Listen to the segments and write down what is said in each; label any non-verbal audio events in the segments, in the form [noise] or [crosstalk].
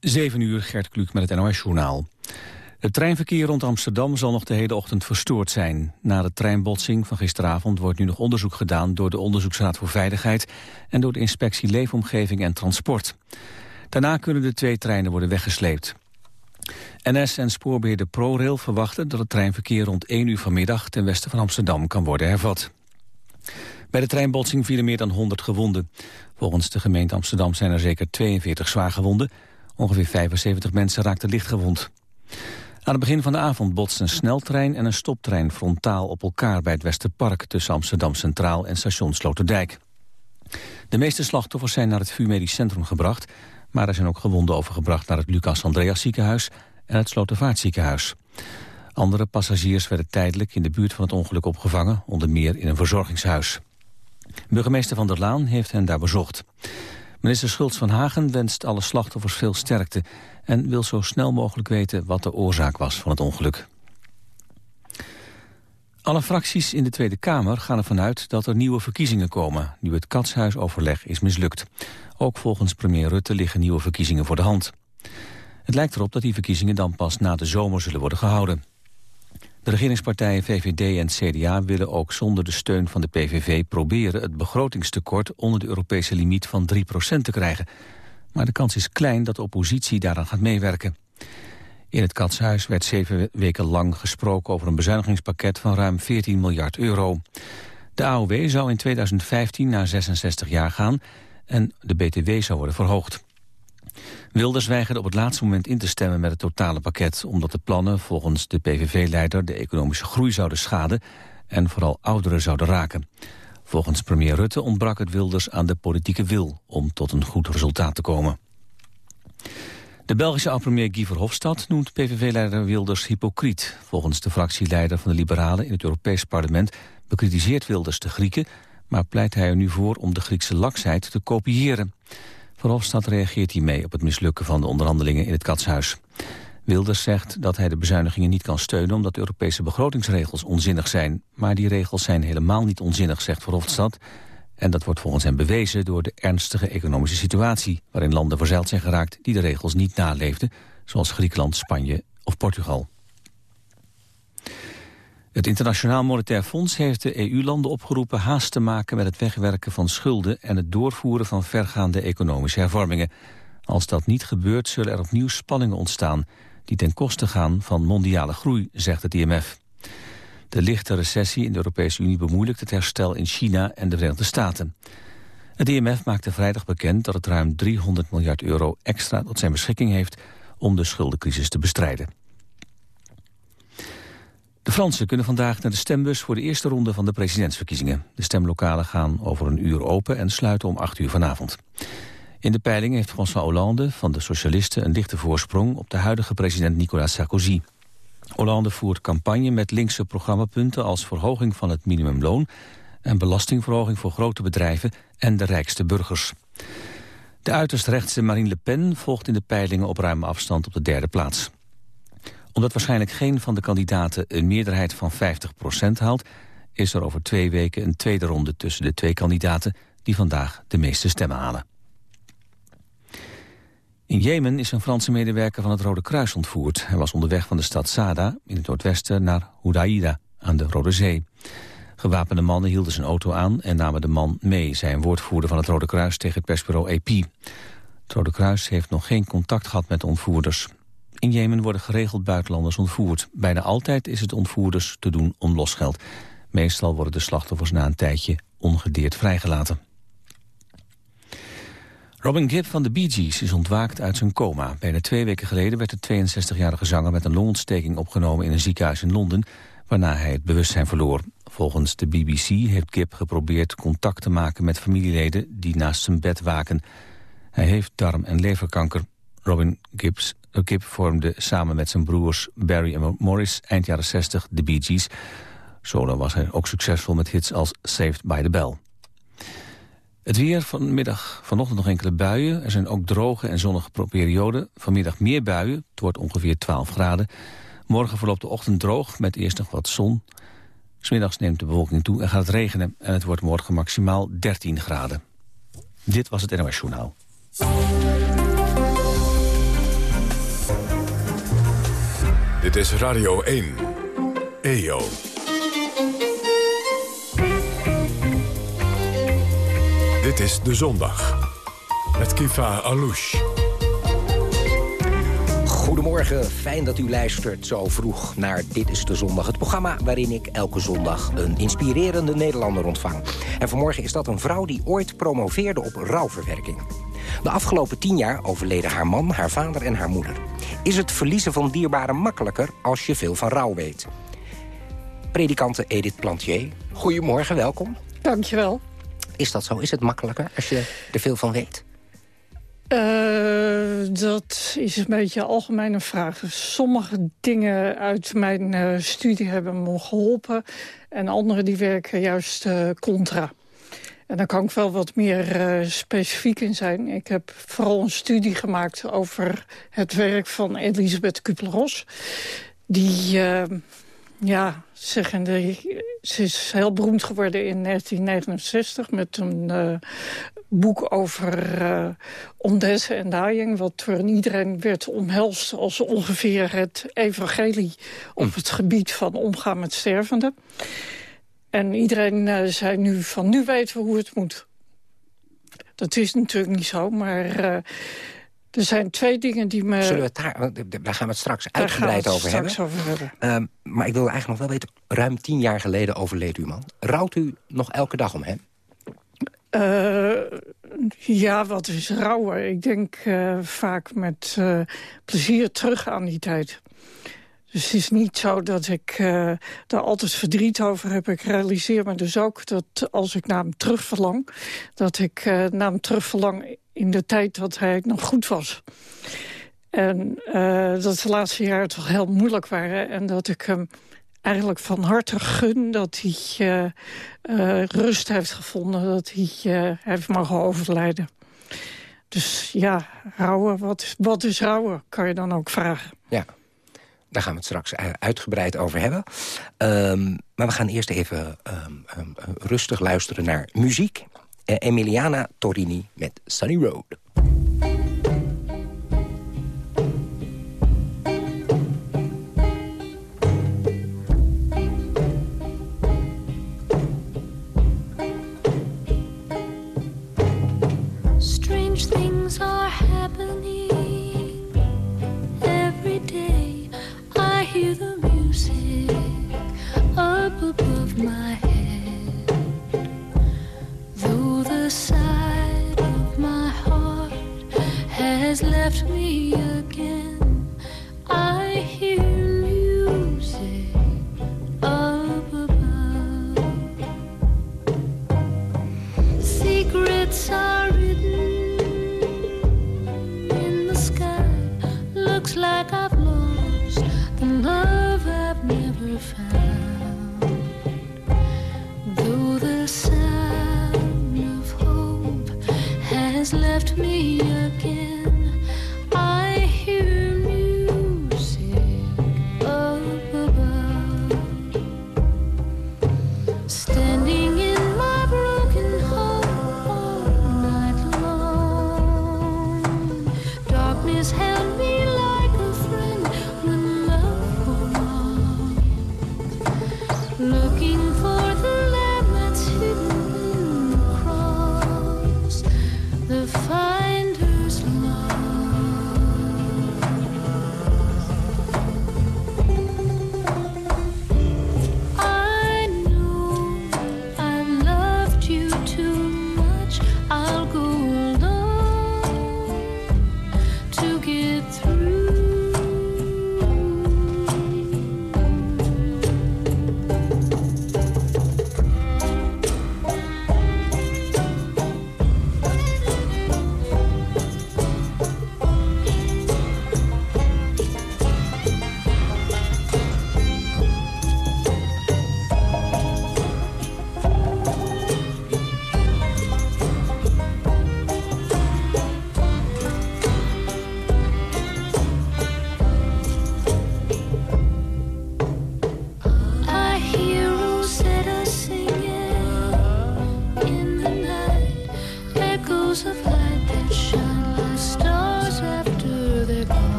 7 uur, Gert Kluk met het NOS-journaal. Het treinverkeer rond Amsterdam zal nog de hele ochtend verstoord zijn. Na de treinbotsing van gisteravond wordt nu nog onderzoek gedaan... door de Onderzoeksraad voor Veiligheid... en door de Inspectie Leefomgeving en Transport. Daarna kunnen de twee treinen worden weggesleept. NS en spoorbeheerder ProRail verwachten dat het treinverkeer rond 1 uur vanmiddag... ten westen van Amsterdam kan worden hervat. Bij de treinbotsing vielen meer dan 100 gewonden. Volgens de gemeente Amsterdam zijn er zeker 42 zwaargewonden. Ongeveer 75 mensen raakten lichtgewond. Aan het begin van de avond botsten een sneltrein en een stoptrein frontaal op elkaar bij het Westerpark tussen Amsterdam Centraal en station Sloterdijk. De meeste slachtoffers zijn naar het VU Medisch Centrum gebracht, maar er zijn ook gewonden overgebracht naar het Lucas Andreas ziekenhuis en het Slotervaartziekenhuis. Andere passagiers werden tijdelijk in de buurt van het ongeluk opgevangen, onder meer in een verzorgingshuis. Burgemeester Van der Laan heeft hen daar bezocht. Minister Schultz van Hagen wenst alle slachtoffers veel sterkte... en wil zo snel mogelijk weten wat de oorzaak was van het ongeluk. Alle fracties in de Tweede Kamer gaan ervan uit dat er nieuwe verkiezingen komen... nu het katshuisoverleg is mislukt. Ook volgens premier Rutte liggen nieuwe verkiezingen voor de hand. Het lijkt erop dat die verkiezingen dan pas na de zomer zullen worden gehouden. De regeringspartijen VVD en CDA willen ook zonder de steun van de PVV proberen het begrotingstekort onder de Europese limiet van 3% te krijgen. Maar de kans is klein dat de oppositie daaraan gaat meewerken. In het Katshuis werd zeven weken lang gesproken over een bezuinigingspakket van ruim 14 miljard euro. De AOW zou in 2015 naar 66 jaar gaan en de BTW zou worden verhoogd. Wilders weigerde op het laatste moment in te stemmen met het totale pakket... omdat de plannen volgens de PVV-leider de economische groei zouden schaden... en vooral ouderen zouden raken. Volgens premier Rutte ontbrak het Wilders aan de politieke wil... om tot een goed resultaat te komen. De Belgische oud-premier Guy Verhofstadt noemt PVV-leider Wilders hypocriet. Volgens de fractieleider van de Liberalen in het Europees Parlement... bekritiseert Wilders de Grieken, maar pleit hij er nu voor om de Griekse laksheid te kopiëren. Verhofstadt reageert hiermee op het mislukken van de onderhandelingen in het Katshuis. Wilders zegt dat hij de bezuinigingen niet kan steunen... omdat de Europese begrotingsregels onzinnig zijn. Maar die regels zijn helemaal niet onzinnig, zegt Verhofstadt. En dat wordt volgens hem bewezen door de ernstige economische situatie... waarin landen verzeild zijn geraakt die de regels niet naleefden... zoals Griekenland, Spanje of Portugal. Het Internationaal Monetair Fonds heeft de EU-landen opgeroepen haast te maken met het wegwerken van schulden en het doorvoeren van vergaande economische hervormingen. Als dat niet gebeurt zullen er opnieuw spanningen ontstaan die ten koste gaan van mondiale groei, zegt het IMF. De lichte recessie in de Europese Unie bemoeilijkt het herstel in China en de Verenigde Staten. Het IMF maakte vrijdag bekend dat het ruim 300 miljard euro extra tot zijn beschikking heeft om de schuldencrisis te bestrijden. De Fransen kunnen vandaag naar de stembus voor de eerste ronde van de presidentsverkiezingen. De stemlokalen gaan over een uur open en sluiten om acht uur vanavond. In de peiling heeft François Hollande van de Socialisten een lichte voorsprong op de huidige president Nicolas Sarkozy. Hollande voert campagne met linkse programmapunten als verhoging van het minimumloon en belastingverhoging voor grote bedrijven en de rijkste burgers. De uiterst rechtse Marine Le Pen volgt in de peilingen op ruime afstand op de derde plaats omdat waarschijnlijk geen van de kandidaten een meerderheid van 50% haalt... is er over twee weken een tweede ronde tussen de twee kandidaten... die vandaag de meeste stemmen halen. In Jemen is een Franse medewerker van het Rode Kruis ontvoerd. Hij was onderweg van de stad Sada in het noordwesten naar Houdaïda aan de Rode Zee. Gewapende mannen hielden zijn auto aan en namen de man mee... zei een woordvoerder van het Rode Kruis tegen het persbureau AP. Het Rode Kruis heeft nog geen contact gehad met de ontvoerders. In Jemen worden geregeld buitenlanders ontvoerd. Bijna altijd is het ontvoerders te doen om losgeld. Meestal worden de slachtoffers na een tijdje ongedeerd vrijgelaten. Robin Gibb van de Bee Gees is ontwaakt uit zijn coma. Bijna twee weken geleden werd de 62-jarige zanger met een longontsteking opgenomen in een ziekenhuis in Londen, waarna hij het bewustzijn verloor. Volgens de BBC heeft Gibb geprobeerd contact te maken met familieleden die naast zijn bed waken. Hij heeft darm- en leverkanker. Robin Gibbs Kip vormde samen met zijn broers Barry en Morris eind jaren 60 de Bee Gees. Solo was hij ook succesvol met hits als Saved by the Bell. Het weer vanmiddag, vanochtend nog enkele buien. Er zijn ook droge en zonnige perioden. Vanmiddag meer buien, het wordt ongeveer 12 graden. Morgen verloopt de ochtend droog met eerst nog wat zon. Smiddags neemt de bewolking toe en gaat het regenen. En het wordt morgen maximaal 13 graden. Dit was het NOS Journaal. Dit is Radio 1. EO. Dit is De Zondag. Met Kifa Alouche. Goedemorgen, fijn dat u luistert zo vroeg naar Dit is de Zondag. Het programma waarin ik elke zondag een inspirerende Nederlander ontvang. En vanmorgen is dat een vrouw die ooit promoveerde op rouwverwerking. De afgelopen tien jaar overleden haar man, haar vader en haar moeder. Is het verliezen van dierbaren makkelijker als je veel van rouw weet? Predikante Edith Plantier, goedemorgen, welkom. Dankjewel. Is dat zo? Is het makkelijker als je er veel van weet? Uh, dat is een beetje een algemene vraag. Sommige dingen uit mijn uh, studie hebben me geholpen... en andere die werken juist uh, contra. En daar kan ik wel wat meer specifiek in zijn. Ik heb vooral een studie gemaakt over het werk van Elisabeth Kubler-Ross... die ja, zeggende, ze is heel beroemd geworden in 1969 met een uh, boek over uh, ondessen en dying... wat door iedereen werd omhelst als ongeveer het evangelie... op hm. het gebied van omgaan met stervenden. En iedereen uh, zei nu van, nu weten we hoe het moet. Dat is natuurlijk niet zo, maar... Er zijn twee dingen die me... Zullen we het daar, daar gaan we het straks uitgebreid over, straks hebben. over hebben. Um, maar ik wil eigenlijk nog wel weten, ruim tien jaar geleden overleed uw man. Rouwt u nog elke dag om hem? Uh, ja, wat is rouwen? Ik denk uh, vaak met plezier terug aan die tijd. Dus het is niet zo dat ik uh, daar altijd verdriet over heb. Ik realiseer me dus ook dat als ik naar hem terugverlang... dat ik uh, naar hem terugverlang in de tijd dat hij nog goed was. En uh, dat de laatste jaren toch heel moeilijk waren. En dat ik hem eigenlijk van harte gun dat hij rust heeft gevonden. Dat hij heeft mogen overlijden. Dus ja, rouwen, wat, wat is rouwen, kan je dan ook vragen. Ja. Daar gaan we het straks uitgebreid over hebben. Um, maar we gaan eerst even um, um, rustig luisteren naar muziek. Uh, Emiliana Torini met Sunny Road.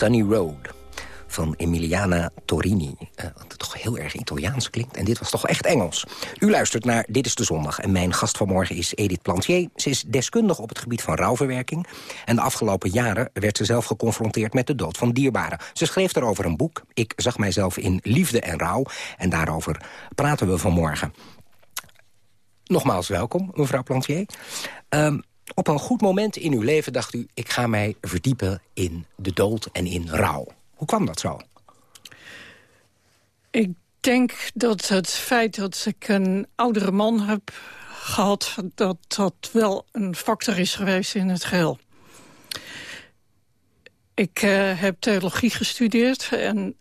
Sunny Road van Emiliana Torini. Uh, wat toch heel erg Italiaans klinkt. En dit was toch echt Engels. U luistert naar Dit is de Zondag. En mijn gast vanmorgen is Edith Plantier. Ze is deskundig op het gebied van rouwverwerking. En de afgelopen jaren werd ze zelf geconfronteerd met de dood van dierbaren. Ze schreef daarover een boek. Ik zag mijzelf in Liefde en Rouw. En daarover praten we vanmorgen. Nogmaals welkom, mevrouw Plantier. Um, op een goed moment in uw leven dacht u... ik ga mij verdiepen in de dood en in rouw. Hoe kwam dat zo? Ik denk dat het feit dat ik een oudere man heb gehad... dat dat wel een factor is geweest in het geheel. Ik uh, heb theologie gestudeerd en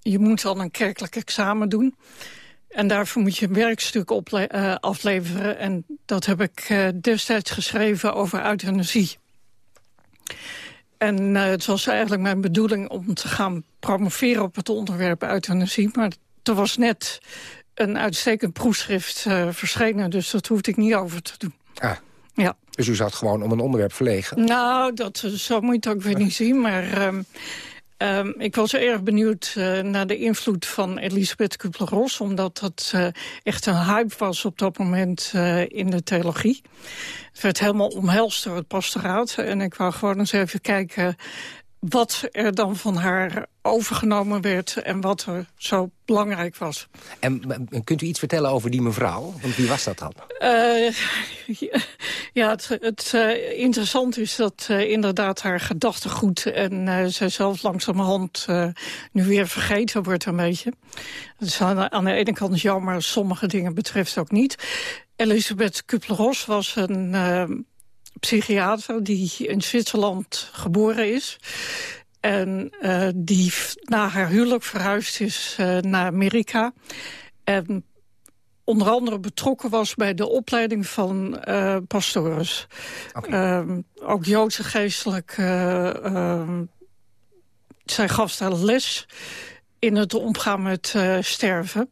je moet dan een kerkelijk examen doen... En daarvoor moet je een werkstuk uh, afleveren. En dat heb ik uh, destijds geschreven over euthanasie. En uh, het was eigenlijk mijn bedoeling om te gaan promoveren op het onderwerp euthanasie. Maar er was net een uitstekend proefschrift verschenen, dus dat hoefde ik niet over te doen. Ah. Ja. Dus u zat gewoon om een onderwerp verlegen? Nou, dat, zo moet je het ook weer niet zien. Maar um, Um, ik was erg benieuwd uh, naar de invloed van Elisabeth Kubler-Ross... omdat dat uh, echt een hype was op dat moment uh, in de theologie. Het werd helemaal omhelst door het pastoraat. En ik wou gewoon eens even kijken wat er dan van haar overgenomen werd en wat er zo belangrijk was. En kunt u iets vertellen over die mevrouw? Want wie was dat dan? Uh, ja, het, het uh, interessant is dat uh, inderdaad haar gedachtegoed... en zij zelf langzamerhand nu weer vergeten wordt een beetje. Dat is aan, aan de ene kant jammer, sommige dingen betreft ook niet. Elisabeth Kubler-Ross was een psychiater die in Zwitserland geboren is. En uh, die na haar huwelijk verhuisd is uh, naar Amerika. En onder andere betrokken was bij de opleiding van uh, pastores. Okay. Uh, ook Joodse geestelijk. zij gaf daar les in het omgaan met sterven.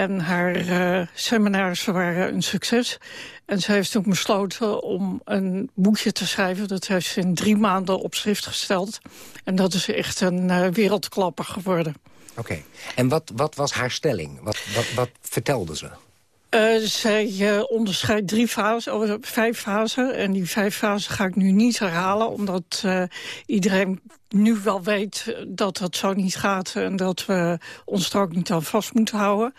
En haar uh, seminars waren een succes. En ze heeft toen besloten om een boekje te schrijven. Dat heeft ze in drie maanden op schrift gesteld. En dat is echt een uh, wereldklapper geworden. Oké. En wat, wat was haar stelling? Wat, wat, wat vertelde ze? Uh, zij uh, onderscheidt drie fasen, of vijf fasen. En die vijf fasen ga ik nu niet herhalen, omdat uh, iedereen nu wel weet dat dat zo niet gaat... en dat we ons er ook niet aan vast moeten houden.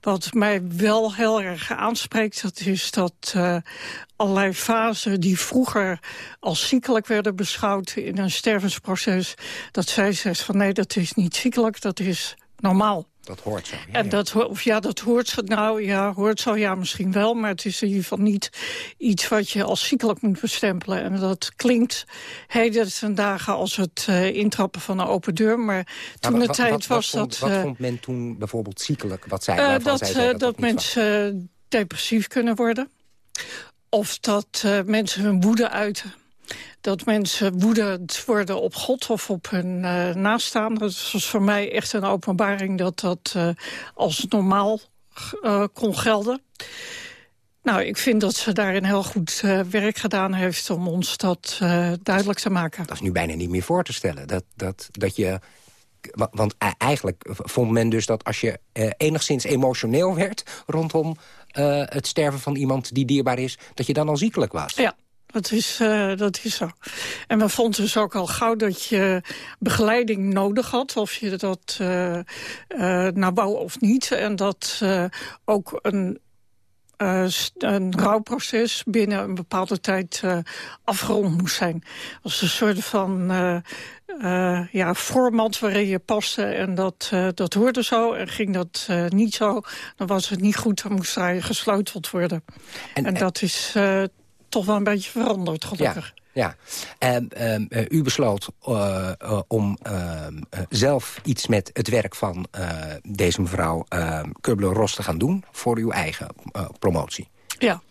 Wat mij wel heel erg aanspreekt, dat is dat allerlei fasen... die vroeger als ziekelijk werden beschouwd in een stervensproces... dat zij zegt van nee, dat is niet ziekelijk, dat is normaal. Dat hoort zo. Ja, en dat, of ja, dat hoort zo. Nou ja, hoort zo ja misschien wel. Maar het is in ieder geval niet iets wat je als ziekelijk moet bestempelen. En dat klinkt heden ten dagen als het uh, intrappen van een open deur. Maar toen de tijd was wat dat... Vond, wat vond men toen bijvoorbeeld ziekelijk? Wat zei, uh, dat, zij zei dat, dat mensen depressief kunnen worden. Of dat uh, mensen hun woede uiten dat mensen woedend worden op God of op hun uh, naastaanden. Dat was voor mij echt een openbaring dat dat uh, als normaal uh, kon gelden. Nou, ik vind dat ze daarin heel goed werk gedaan heeft om ons dat duidelijk te maken. Dat is nu bijna niet meer voor te stellen. Dat, dat, dat je want eigenlijk vond men dus dat als je uh, enigszins emotioneel werd... rondom het sterven van iemand die dierbaar is... dat je dan al ziekelijk was. Ja, dat is, uh, dat is zo. En we vonden dus ook al gauw dat je begeleiding nodig had. Of je dat uh, uh, nou wou of niet. En dat ook een, een rouwproces binnen een bepaalde tijd afgerond moest zijn. Als een soort van ja, format waarin je paste. En dat, dat hoorde zo. En ging dat niet zo, dan was het niet goed. Dan moest hij gesleuteld worden. En, en dat is toch wel een beetje veranderd, gelukkig. Ja. ja. Um, um, uh, u besloot uh, uh, om ehm, zelf iets met het werk van deze mevrouw Kubler-Ross te gaan doen... voor uw eigen promotie. Ja.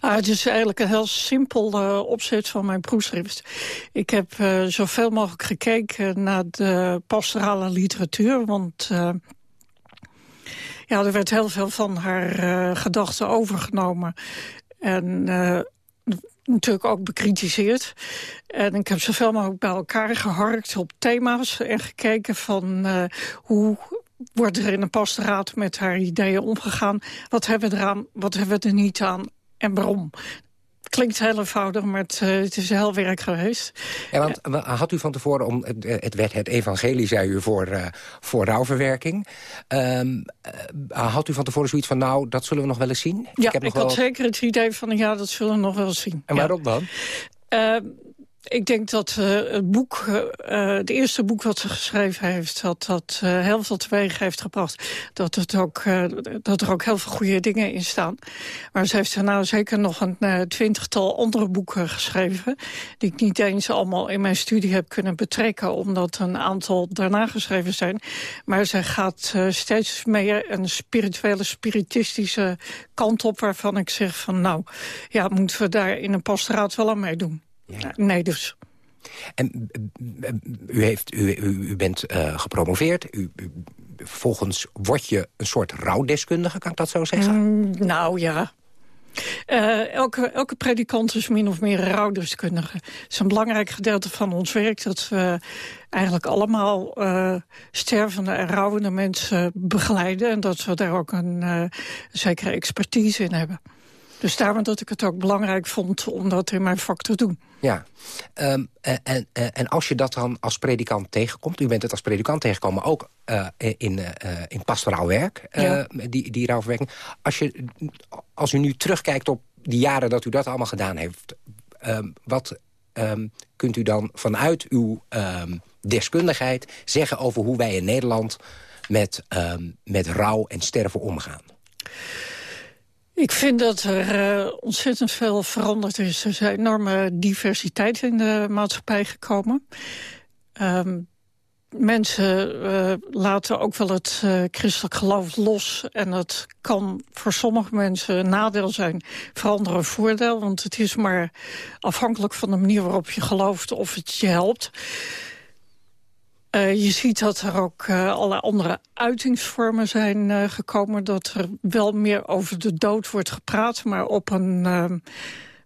Ah, het is eigenlijk een heel simpel opzet van mijn proefschrift. Ik heb zoveel mogelijk gekeken naar de pastorale literatuur... want ja, er werd heel veel van haar gedachten overgenomen. En natuurlijk ook bekritiseerd. En ik heb zoveel mogelijk bij elkaar geharkt op thema's... en gekeken van uh, hoe wordt er in een pastoraat met haar ideeën omgegaan. Wat hebben we eraan, wat hebben we er niet aan en waarom? Klinkt heel eenvoudig, maar het, uh, het, is heel werk geweest. Ja, want had u van tevoren, om, het werd het evangelie, zei u, voor, uh, voor rouwverwerking. Um, uh, had u van tevoren zoiets van, nou, dat zullen we nog wel eens zien? Ja, ik, heb ik had zeker het idee van, ja, dat zullen we nog wel eens zien. En waarom dan? Ehm, ik denk dat uh, het boek, uh, het eerste boek wat ze geschreven heeft... dat dat uh, heel veel teweeg heeft gebracht. Dat, het ook, dat er ook heel veel goede dingen in staan. Maar ze heeft er nou zeker nog een twintigtal andere boeken geschreven... die ik niet eens allemaal in mijn studie heb kunnen betrekken... omdat een aantal daarna geschreven zijn. Maar zij gaat steeds meer een spirituele, spiritistische kant op... waarvan ik zeg van nou, ja, moeten we daar in een pastoraat wel aan meedoen. Ja. Nee, dus. En u, heeft, u, u, bent uh, gepromoveerd. U, u, vervolgens word je een soort rouwdeskundige, kan ik dat zo zeggen? Mm, nou ja. Uh, elke, elke predikant is min of meer rouwdeskundige. Het is een belangrijk gedeelte van ons werk... dat we eigenlijk allemaal uh, stervende en rouwende mensen begeleiden... en dat we daar ook een zekere expertise in hebben. Dus daarom dat ik het ook belangrijk vond om dat in mijn vak te doen. Ja, um, en, en, en als je dat dan als predikant tegenkomt... u bent het als predikant tegengekomen, ook uh, in, uh, in pastoraal werk, uh, die, die rouwverwerking. Als, je, als u nu terugkijkt op die jaren dat u dat allemaal gedaan heeft... Um, wat um, kunt u dan vanuit uw deskundigheid zeggen over hoe wij in Nederland... met, met rouw en sterven omgaan? Ik vind dat er uh, ontzettend veel veranderd is. Er is enorme diversiteit in de maatschappij gekomen. Um, mensen uh, laten ook wel het uh, christelijk geloof los. En dat kan voor sommige mensen een nadeel zijn, voor anderen een voordeel. Want het is maar afhankelijk van de manier waarop je gelooft of het je helpt. Uh, je ziet dat er ook uh, allerlei andere uitingsvormen zijn uh, gekomen. Dat er wel meer over de dood wordt gepraat, maar op een ehm,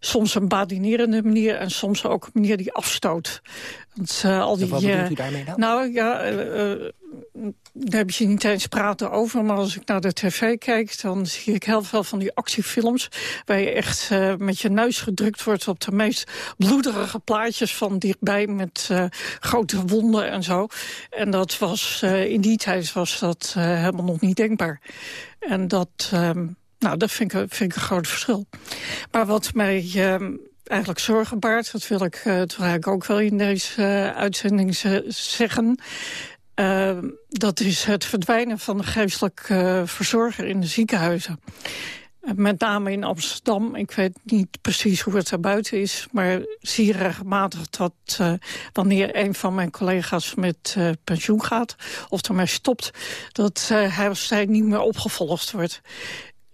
soms een badinerende manier en soms ook een manier die afstoot. Want, uh, al die, wat bedoelt u daarmee dan? Nou ja, uh, daar heb je niet eens praten over. Maar als ik naar de tv kijk, dan zie ik heel veel van die actiefilms... waar je echt uh, met je neus gedrukt wordt op de meest bloederige plaatjes van dichtbij... met uh, grote wonden en zo. En dat was, uh, in die tijd was dat helemaal nog niet denkbaar. En dat... Um, nou, dat vind ik, vind ik een groot verschil. Maar wat mij uh, eigenlijk zorgen baart, dat wil ik, uh, ook wel in deze uh, uitzending zeggen... Uh, dat is het verdwijnen van de geestelijke verzorger in de ziekenhuizen. Met name in Amsterdam. Ik weet niet precies hoe het buiten is. Maar zie regelmatig dat wanneer een van mijn collega's met pensioen gaat... of ermee stopt, dat hij of zij niet meer opgevolgd wordt.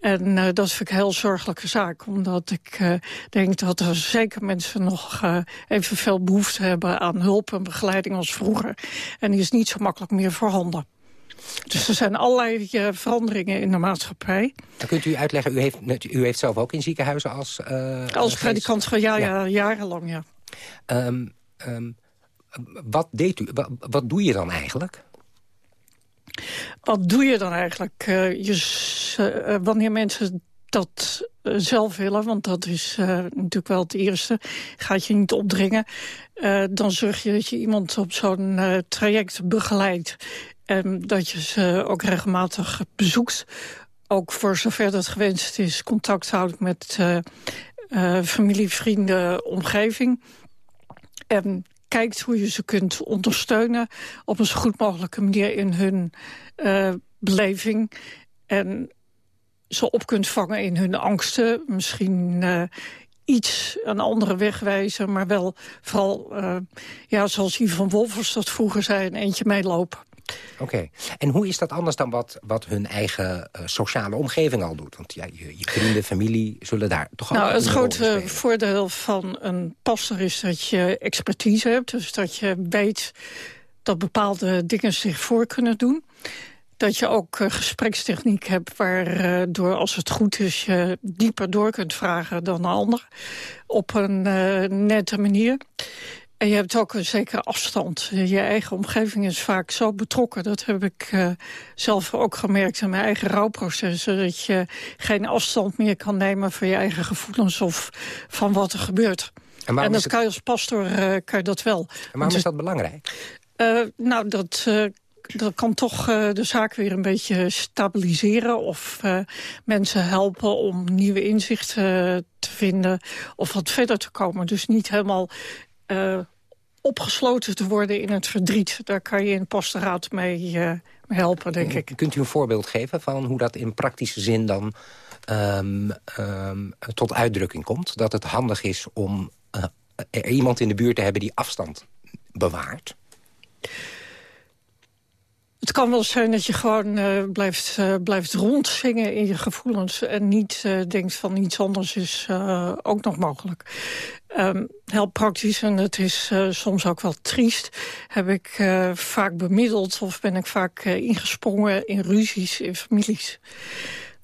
En uh, dat vind ik een heel zorgelijke zaak. Omdat ik uh, denk dat er zeker mensen nog uh, evenveel behoefte hebben aan hulp en begeleiding als vroeger. En die is niet zo makkelijk meer voorhanden. Dus er zijn allerlei veranderingen in de maatschappij. Dan kunt u uitleggen, u heeft, u heeft zelf ook in ziekenhuizen als... als predikant, ja, ja, ja, jarenlang, ja. Um, um, wat deed u, wat, wat doe je dan eigenlijk? Wat doe je dan eigenlijk? Uh, je, uh, wanneer mensen dat uh, zelf willen, want dat is natuurlijk wel het eerste, gaat je niet opdringen. dan zorg je dat je iemand op zo'n traject begeleidt. En dat je ze ook regelmatig bezoekt. Ook voor zover dat gewenst is, contact houdt met familie, vrienden, omgeving. En kijkt hoe je ze kunt ondersteunen... op een zo goed mogelijke manier in hun uh, beleving. En ze op kunt vangen in hun angsten. Misschien uh, iets een andere weg wijzen, maar wel vooral... Uh, ja, zoals Yvonne Wolfers dat vroeger zei, een eentje meelopen. Oké. En hoe is dat anders dan wat, wat hun eigen uh, sociale omgeving al doet? Want ja, je, je vrienden, familie zullen daar toch nou, al Het grote voordeel van een pastor is dat je expertise hebt. Dus dat je weet dat bepaalde dingen zich voor kunnen doen. dat je ook uh, gesprekstechniek hebt... waardoor, als het goed is, je dieper door kunt vragen dan een ander. Op een nette manier. En je hebt ook een zekere afstand. Je eigen omgeving is vaak zo betrokken. Dat heb ik uh, zelf ook gemerkt in mijn eigen rouwprocessen. Dat je geen afstand meer kan nemen van je eigen gevoelens of van wat er gebeurt. En, en dat kan je als pastor uh, kan je dat wel. En waarom is dat belangrijk? Uh, nou, dat dat kan toch uh, de zaak weer een beetje stabiliseren... of uh, mensen helpen om nieuwe inzichten uh, te vinden of wat verder te komen. Dus niet helemaal opgesloten te worden in het verdriet. Daar kan je in pastoraat mee, mee helpen, denk ik. Kunt u een voorbeeld geven van hoe dat in praktische zin dan... Um, um, tot uitdrukking komt? Dat het handig is om er iemand in de buurt te hebben die afstand bewaart? Het kan wel zijn dat je gewoon uh, blijft, uh, blijft rondzingen in je gevoelens... en niet uh, denkt van iets anders is ook nog mogelijk. Um, heel praktisch, en het is soms ook wel triest... heb ik vaak bemiddeld of ben ik vaak ingesprongen in ruzies in families.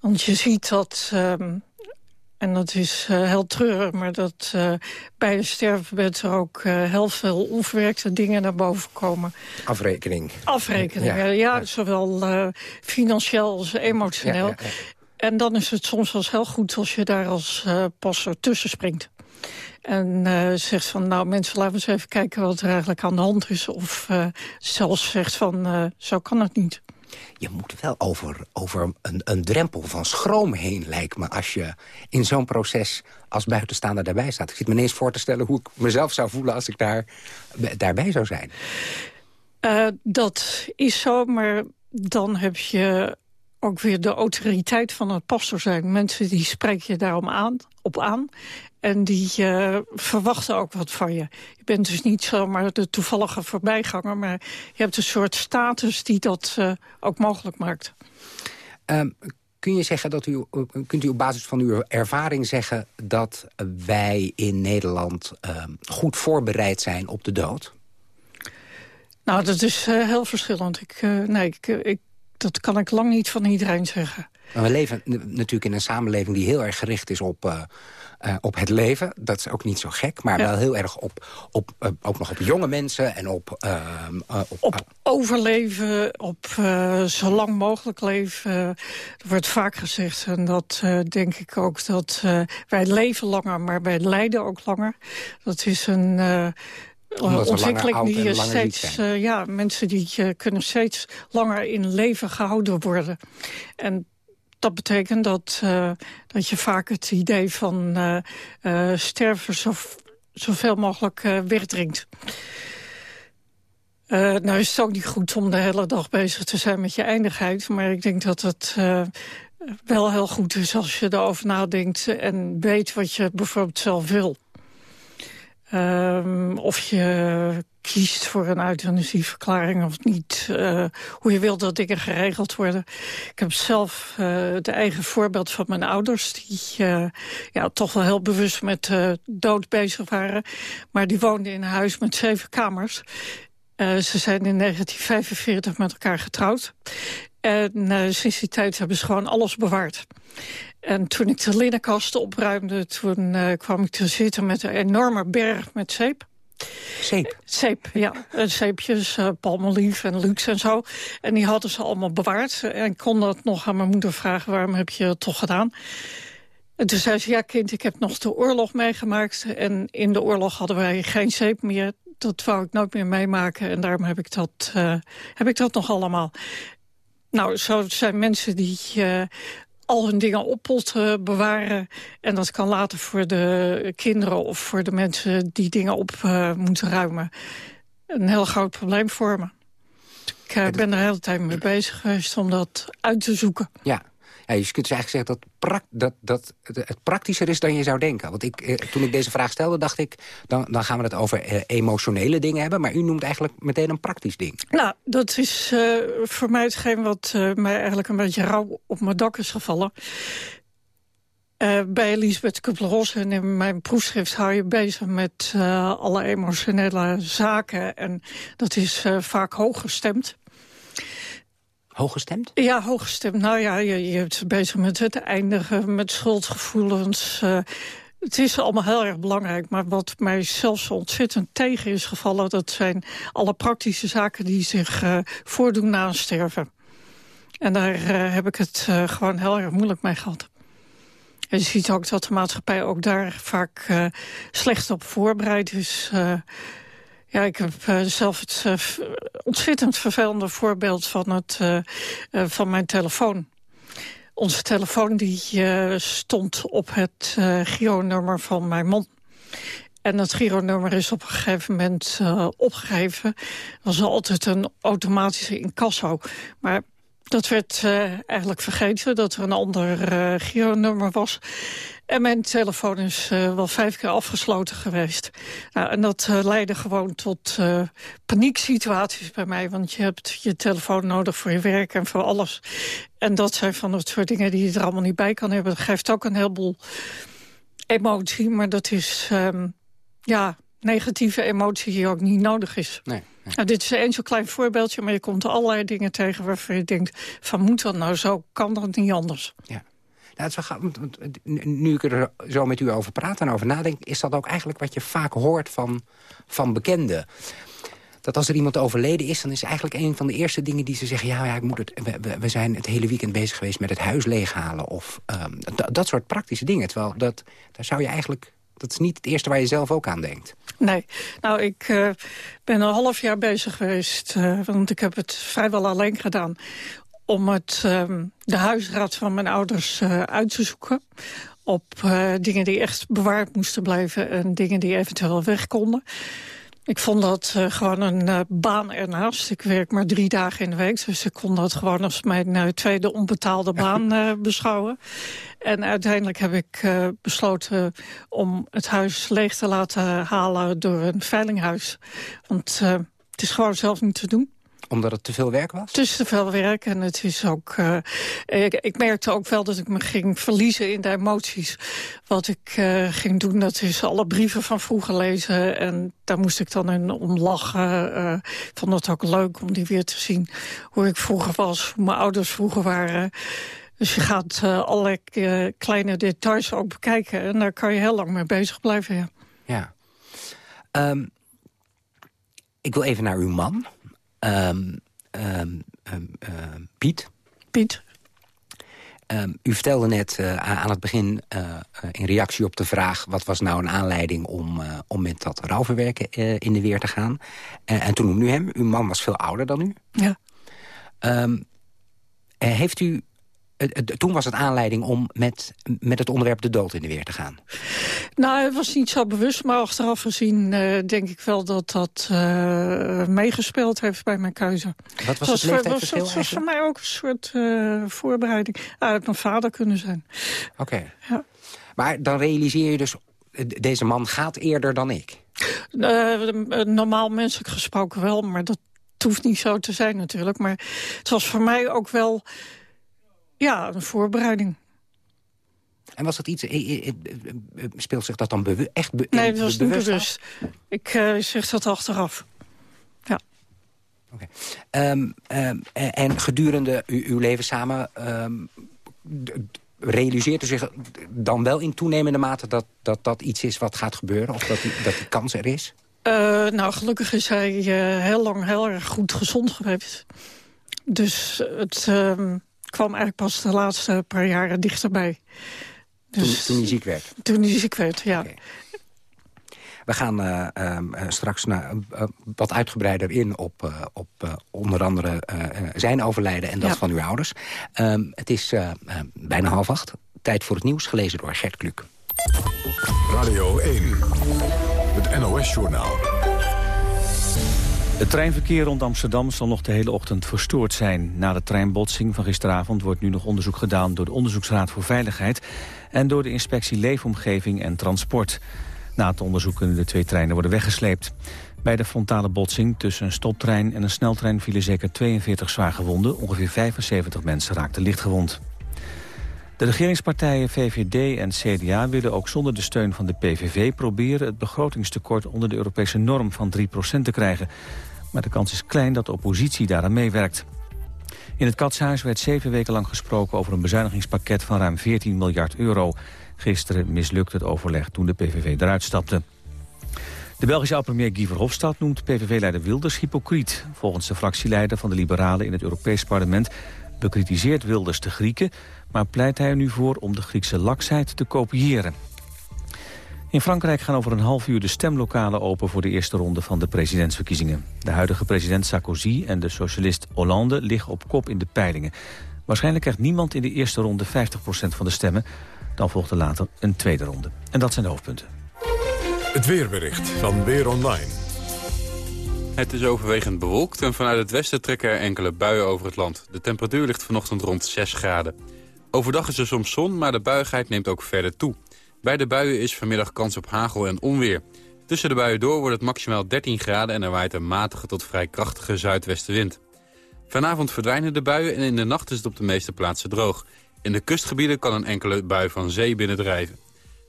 Want je ziet dat um, en dat is uh, heel treurig, maar dat uh, bij de sterfbed er ook uh, heel veel onverwerkte dingen naar boven komen. Afrekening. Afrekening, ja. ja, zowel financieel als emotioneel. Ja, en dan is het soms wel heel goed als je daar als passer tussen springt. En zegt van, nou mensen, laten we eens even kijken wat er eigenlijk aan de hand is. Of zelfs zegt van, zo kan het niet je moet wel over, over een, een drempel van schroom heen, lijkt me... als je in zo'n proces als buitenstaander daarbij staat. Ik zit me ineens voor te stellen hoe ik mezelf zou voelen... als ik daar, daarbij zou zijn. Uh, dat is zo, maar dan heb je ook weer de autoriteit van het pastor zijn. Mensen die spreek je daarom aan, op aan. En die uh, verwachten ook wat van je. Je bent dus niet zomaar de toevallige voorbijganger... maar je hebt een soort status die dat uh, ook mogelijk maakt. Um, kun je zeggen dat u, kunt u op basis van uw ervaring zeggen... dat wij in Nederland uh, goed voorbereid zijn op de dood? Nou, dat is uh, heel verschillend. Ik, nee, ik, ik, dat kan ik lang niet van iedereen zeggen. We leven natuurlijk in een samenleving die heel erg gericht is op, uh, uh, op het leven. Dat is ook niet zo gek, maar wel heel erg op, op, uh, ook nog op jonge mensen en op... Ehm, op, op overleven, op zo lang mogelijk leven. er wordt vaak gezegd, en dat denk ik ook, dat wij leven langer, maar wij lijden ook langer. Dat is een ontwikkeling die je steeds, uh, ja, mensen die uh, kunnen steeds langer in leven gehouden worden. En dat betekent dat, dat je vaak het idee van sterven zo, zoveel mogelijk wegdringt. nou is het ook niet goed om de hele dag bezig te zijn met je eindigheid. Maar ik denk dat het wel heel goed is als je erover nadenkt... en weet wat je bijvoorbeeld zelf wil. Um, of je kiest voor een euthanasieverklaring of niet. Uh, hoe je wilt dat dingen geregeld worden. Ik heb zelf uh, het eigen voorbeeld van mijn ouders... die uh, ja, toch wel heel bewust met dood bezig waren. Maar die woonden in een huis met zeven kamers. ze zijn in 1945 met elkaar getrouwd. En sinds die tijd hebben ze gewoon alles bewaard. En toen ik de linnenkasten opruimde, toen kwam ik te zitten met een enorme berg met zeep. Zeep? Zeep, ja. Zeepjes, uh, palmolief en luxe en zo. En die hadden ze allemaal bewaard. En ik kon dat nog aan mijn moeder vragen, waarom heb je het toch gedaan? En toen zei ze, ja kind, ik heb nog de oorlog meegemaakt. En in de oorlog hadden wij geen zeep meer. Dat wou ik nooit meer meemaken. En daarom heb ik dat, uh, heb ik dat nog allemaal. Nou, zo zijn mensen die uh, al hun dingen op pot bewaren. En dat kan later voor de kinderen of voor de mensen die dingen op uh, moeten ruimen... een heel groot probleem vormen. Ik uh, ben er de hele tijd mee bezig geweest om dat uit te zoeken. Ja, je kunt dus eigenlijk zeggen dat, dat, dat het praktischer is dan je zou denken. Want ik, eh, toen ik deze vraag stelde, dacht ik... dan, dan gaan we het over eh, emotionele dingen hebben. Maar u noemt eigenlijk meteen een praktisch ding. Nou, dat is uh, voor mij hetgeen wat mij eigenlijk een beetje rauw op mijn dak is gevallen. Bij Elisabeth Kubler-Ross en in mijn proefschrift hou je bezig met alle emotionele zaken. En dat is vaak hooggestemd. Hooggestemd? Ja, hooggestemd. Nou ja, je, je bent bezig met het eindigen, met schuldgevoelens. Uh, het is allemaal heel erg belangrijk. Maar wat mij zelfs ontzettend tegen is gevallen... dat zijn alle praktische zaken die zich uh, voordoen na een sterven. En daar uh, heb ik het gewoon heel erg moeilijk mee gehad. En je ziet ook dat de maatschappij ook daar vaak slecht op voorbereid is... Ja, ik heb uh, zelf het uh, ontzettend vervelende voorbeeld van, het, uh, van mijn telefoon. Onze telefoon die stond op het Giro-nummer van mijn man. En dat Giro-nummer is op een gegeven moment opgegeven. Dat was altijd een automatische incasso. Maar dat werd eigenlijk vergeten, dat er een ander Giro-nummer was. En mijn telefoon is uh, wel vijf keer afgesloten geweest. Nou, en dat uh, leidde gewoon tot uh, panieksituaties bij mij. Want je hebt je telefoon nodig voor je werk en voor alles. En dat zijn van het soort dingen die je er allemaal niet bij kan hebben. Dat geeft ook een heleboel emotie. Maar dat is, um, ja, negatieve emotie die ook niet nodig is. Nee. Nou, dit is een zo'n klein voorbeeldje, maar je komt allerlei dingen tegen... waarvan je denkt, van moet dat nou zo? Kan dat niet anders? Ja. Nou, het is want, nu ik er zo met u over praat en over nadenk... is dat ook eigenlijk wat je vaak hoort van, van bekenden dat als er iemand overleden is... dan is eigenlijk een van de eerste dingen die ze zeggen... ja, ja ik moet het, we, zijn het hele weekend bezig geweest met het huis leeghalen... of um, dat soort praktische dingen. Terwijl dat, daar zou je eigenlijk... dat is niet het eerste waar je zelf ook aan denkt. Nee, nou, ik uh, ben een half jaar bezig geweest... Uh, want ik heb het vrijwel alleen gedaan om het, uh, de huisraad van mijn ouders uh, uit te zoeken. Op dingen die echt bewaard moesten blijven en dingen die eventueel weg konden. Ik vond dat uh, gewoon een uh, baan ernaast. Ik werk maar drie dagen in de week, dus ik kon dat gewoon als mijn uh, tweede onbetaalde [laughs] baan beschouwen. En uiteindelijk heb ik besloten om het huis leeg te laten halen door een veilinghuis. Want het is gewoon zelf niet te doen omdat het te veel werk was? Het is te veel werk en het is ook... Uh, ik, ik, merkte ook wel dat ik me ging verliezen in de emoties. Wat ik uh, ging doen, dat is alle brieven van vroeger lezen. En daar moest ik dan in om lachen. Uh, ik vond het ook leuk om die weer te zien. Hoe ik vroeger was, hoe mijn ouders vroeger waren... Dus je gaat alle kleine details ook bekijken. En daar kan je heel lang mee bezig blijven, ja. Ja. Um, ik wil even naar uw man. Um, um, um, Piet. Piet. u vertelde net uh, aan het begin uh, in reactie op de vraag... wat was nou een aanleiding om, uh, om met dat rouwverwerken in de weer te gaan. en toen noemde u hem. Uw man was veel ouder dan u. Ja. heeft u toen was het aanleiding om met, met het onderwerp de dood in de weer te gaan. Nou, het was niet zo bewust, maar achteraf gezien uh, denk ik wel dat dat uh, meegespeeld heeft bij mijn keuze. Wat was het, het leeftijdsverschil was, was voor mij ook een soort uh, voorbereiding. Ah, het mijn vader kunnen zijn. Oké. Okay. Ja. Maar dan realiseer je dus, deze man gaat eerder dan ik? normaal menselijk gesproken wel, maar dat hoeft niet zo te zijn natuurlijk. Maar het was voor mij ook wel ja, een voorbereiding. En was dat iets, eh, eh, eh, speelt zich dat dan echt be Nee, dat was niet bewust. Ik uh, zeg dat achteraf. Ja. Oké. Okay. Um, um, en gedurende uw leven samen... Um, realiseert u zich dan wel in toenemende mate dat, dat dat iets is wat gaat gebeuren? Of dat die, dat die kans er is? Uh, nou, gelukkig is hij uh, heel lang heel erg goed gezond geweest. Dus het, kwam eigenlijk pas de laatste paar jaren dichterbij. Dus, toen, toen hij ziek werd? Toen hij ziek werd, ja. We gaan uh, uh, straks naar, uh, wat uitgebreider in op, op onder andere zijn overlijden en dat ja. van uw ouders. Ehm, het is bijna half acht. Tijd voor het nieuws, gelezen door Gert Kluk. Radio 1, het NOS-journaal. Het treinverkeer rond Amsterdam zal nog de hele ochtend verstoord zijn. Na de treinbotsing van gisteravond wordt nu nog onderzoek gedaan... door de Onderzoeksraad voor Veiligheid... en door de Inspectie Leefomgeving en Transport. Na het onderzoek kunnen de twee treinen worden weggesleept. Bij de frontale botsing tussen een stoptrein en een sneltrein... vielen zeker 42 zwaargewonden. Ongeveer 75 mensen raakten lichtgewond. De regeringspartijen VVD en CDA willen ook zonder de steun van de PVV proberen het begrotingstekort onder de Europese norm van 3% te krijgen. Maar de kans is klein dat de oppositie daaraan meewerkt. In het Katshuis werd zeven weken lang gesproken over een bezuinigingspakket van ruim 14 miljard euro. Gisteren mislukte het overleg toen de PVV eruit stapte. De Belgische oud-premier Guy Verhofstadt noemt PVV-leider Wilders hypocriet. Volgens de fractieleider van de Liberalen in het Europees Parlement... bekritiseert Wilders de Grieken... maar pleit hij er nu voor om de Griekse laksheid te kopiëren. In Frankrijk gaan over een half uur de stemlokalen open voor de eerste ronde van de presidentsverkiezingen. De huidige president Sarkozy en de socialist Hollande liggen op kop in de peilingen. Waarschijnlijk krijgt niemand in de eerste ronde 50% van de stemmen. Dan volgt er later een tweede ronde. En dat zijn de hoofdpunten. Het weerbericht van Weer Online. Het is overwegend bewolkt en vanuit het westen trekken er enkele buien over het land. De temperatuur ligt vanochtend rond 6 graden. Overdag is er soms zon, maar de buigheid neemt ook verder toe. Bij de buien is vanmiddag kans op hagel en onweer. Tussen de buien door wordt het maximaal 13 graden... en er waait een matige tot vrij krachtige zuidwestenwind. Vanavond verdwijnen de buien en in de nacht is het op de meeste plaatsen droog. In de kustgebieden kan een enkele bui van zee binnendrijven.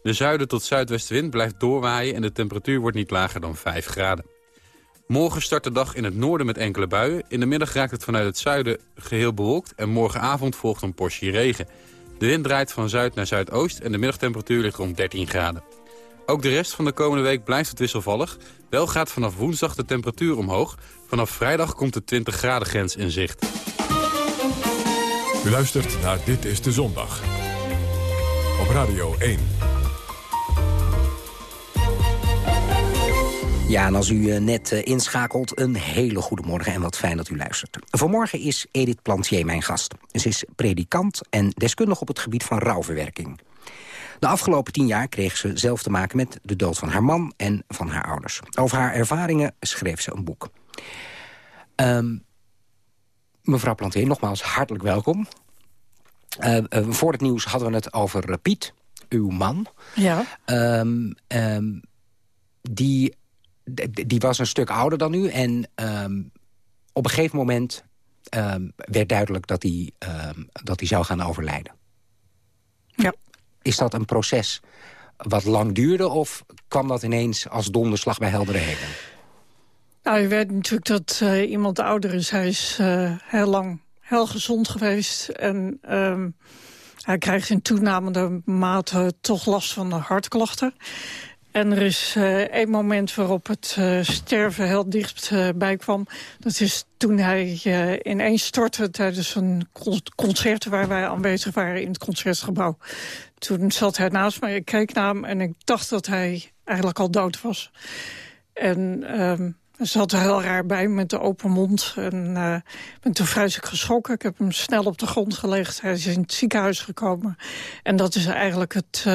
De zuiden tot zuidwestenwind blijft doorwaaien... en de temperatuur wordt niet lager dan 5 graden. Morgen start de dag in het noorden met enkele buien. In de middag raakt het vanuit het zuiden geheel bewolkt... en morgenavond volgt een portie regen. De wind draait van zuid naar zuidoost en de middagtemperatuur ligt rond 13 graden. Ook de rest van de komende week blijft het wisselvallig. Wel gaat vanaf woensdag de temperatuur omhoog. Vanaf vrijdag komt de 20 graden grens in zicht. U luistert naar Dit is de Zondag. Op Radio 1. Ja, en als u eh, net eh, inschakelt, een hele goede morgen en wat fijn dat u luistert. Vanmorgen is Edith Plantier mijn gast. Ze is predikant en deskundig op het gebied van rouwverwerking. De afgelopen tien jaar kreeg ze zelf te maken met de dood van haar man en van haar ouders. Over haar ervaringen schreef ze een boek. Um, mevrouw Plantier, nogmaals hartelijk welkom. Uh, uh, voor het nieuws hadden we het over Piet, uw man. Ja. Um, um, die die was een stuk ouder dan u. En um, op een gegeven moment um, werd duidelijk dat hij, um, dat hij zou gaan overlijden. Ja. Is dat een proces wat lang duurde... of kwam dat ineens als donderslag bij heldere hemel? Nou, je weet natuurlijk dat uh, iemand ouder is. Hij is uh, heel lang heel gezond geweest. En hij krijgt in toenamende mate toch last van de hartklachten. En er is uh, één moment waarop het uh, sterven heel dichtbij uh, kwam. Dat is toen hij ineens stortte tijdens een concert... waar wij aanwezig waren in het Concertgebouw. Toen zat hij naast mij, ik keek naar hem en ik dacht dat hij eigenlijk al dood was. En um, hij zat er heel raar bij met de open mond. En ben toen vreselijk geschrokken. Ik heb hem snel op de grond gelegd. Hij is in het ziekenhuis gekomen. En dat is eigenlijk het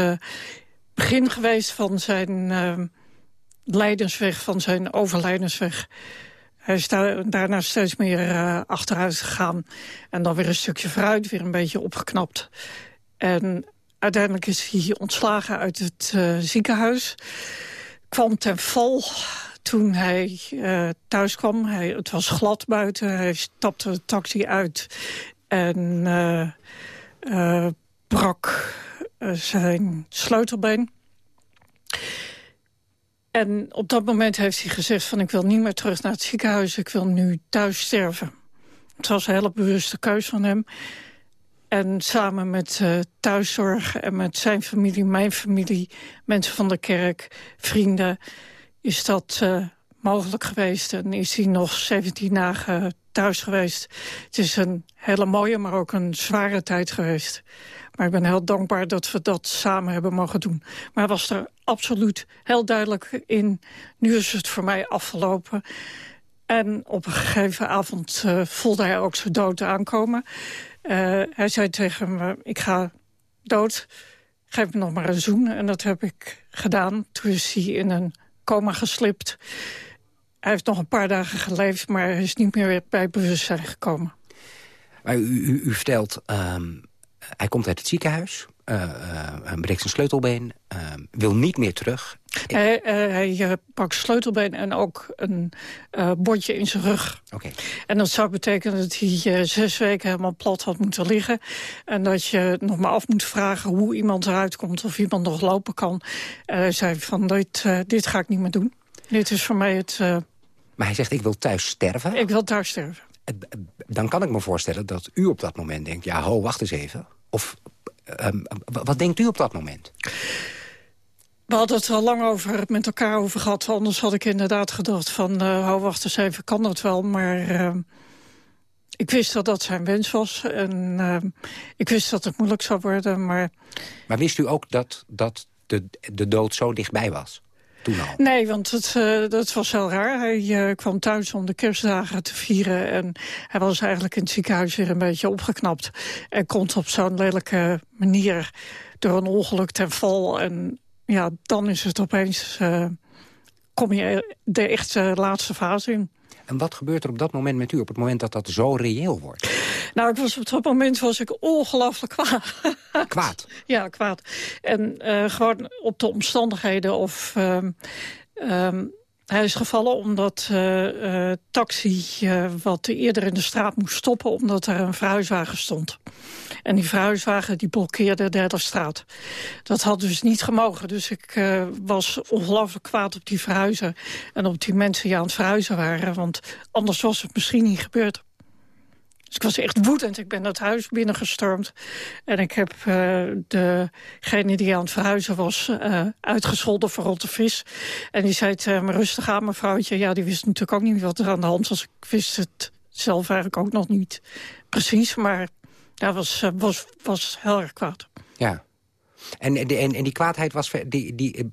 begin geweest van zijn uh, leidensweg, van zijn overlijdensweg. Hij is daar, daarna steeds meer uh, achteruit gegaan. En dan weer een stukje vooruit, weer een beetje opgeknapt. En uiteindelijk is hij ontslagen uit het uh, ziekenhuis. Kwam ten val toen hij uh, thuis kwam. Hij, het was glad buiten. Hij stapte de taxi uit en brak zijn sleutelbeen. En op dat moment heeft hij gezegd van ik wil niet meer terug naar het ziekenhuis. Ik wil nu thuis sterven. Het was een hele bewuste keus van hem. En samen met uh, thuiszorg en met zijn familie, mijn familie... mensen van de kerk, vrienden, is dat uh, mogelijk geweest. En is hij nog 17 dagen thuis geweest. Het is een hele mooie, maar ook een zware tijd geweest. Maar ik ben heel dankbaar dat we dat samen hebben mogen doen. Maar was er absoluut heel duidelijk in. Nu is het voor mij afgelopen. En op een gegeven avond uh, voelde hij ook zijn dood aankomen. Uh, hij zei tegen me, ik ga dood. Geef me nog maar een zoen. En dat heb ik gedaan. Toen is hij in een coma geslipt. Hij heeft nog een paar dagen geleefd, maar hij is niet meer bij bewustzijn gekomen. U, u, vertelt, hij komt uit het ziekenhuis, uh, uh, breekt zijn sleutelbeen, uh, wil niet meer terug. Hij, hij pakt sleutelbeen en ook een bordje in zijn rug. Okay. En dat zou betekenen dat hij zes weken helemaal plat had moeten liggen. En dat je nog maar af moet vragen hoe iemand eruit komt of iemand nog lopen kan. hij zei van dit, dit ga ik niet meer doen. Dit is voor mij het... maar hij zegt ik wil thuis sterven? Ik wil thuis sterven. Dan kan ik me voorstellen dat u op dat moment denkt... ja, ho, wacht eens even. Of ehm, wat denkt u op dat moment? We hadden het er al lang over, met elkaar over gehad. Anders had ik inderdaad gedacht van, uh, hou wacht eens even, kan dat wel. Maar uh, ik wist dat dat zijn wens was. En uh, ik wist dat het moeilijk zou worden, maar... Maar wist u ook dat, dat de, de dood zo dichtbij was? Nee, want het, uh, dat was heel raar. Hij uh, kwam thuis om de kerstdagen te vieren. En hij was eigenlijk in het ziekenhuis weer een beetje opgeknapt. En komt op zo'n lelijke manier door een ongeluk ten val. En ja, dan is het opeens... Uh, kom je de echte laatste fase in. En wat gebeurt er op dat moment met u, op het moment dat dat zo reëel wordt? Nou, ik was, op dat moment was ik ongelooflijk kwaad. Kwaad? [laughs] ja, kwaad. En uh, gewoon op de omstandigheden of... Uh, um, hij is gevallen omdat uh, taxi uh, wat eerder in de straat moest stoppen... omdat er een verhuiswagen stond. En die verhuiswagen die blokkeerde de hele straat. Dat had dus niet gemogen. Dus ik was ongelooflijk kwaad op die verhuizen... en op die mensen die aan het verhuizen waren. Want anders was het misschien niet gebeurd. Dus ik was echt woedend. Ik ben dat huis binnengestormd. En ik heb uh, degene die aan het verhuizen was uh, uitgescholden voor rotte vis. En die zei me rustig aan, mevrouwtje. Ja, die wist natuurlijk ook niet wat er aan de hand was. Ik wist het zelf eigenlijk ook nog niet precies. Maar dat was, uh, was, was heel erg kwaad. Ja. En, en, en die kwaadheid was, die, die,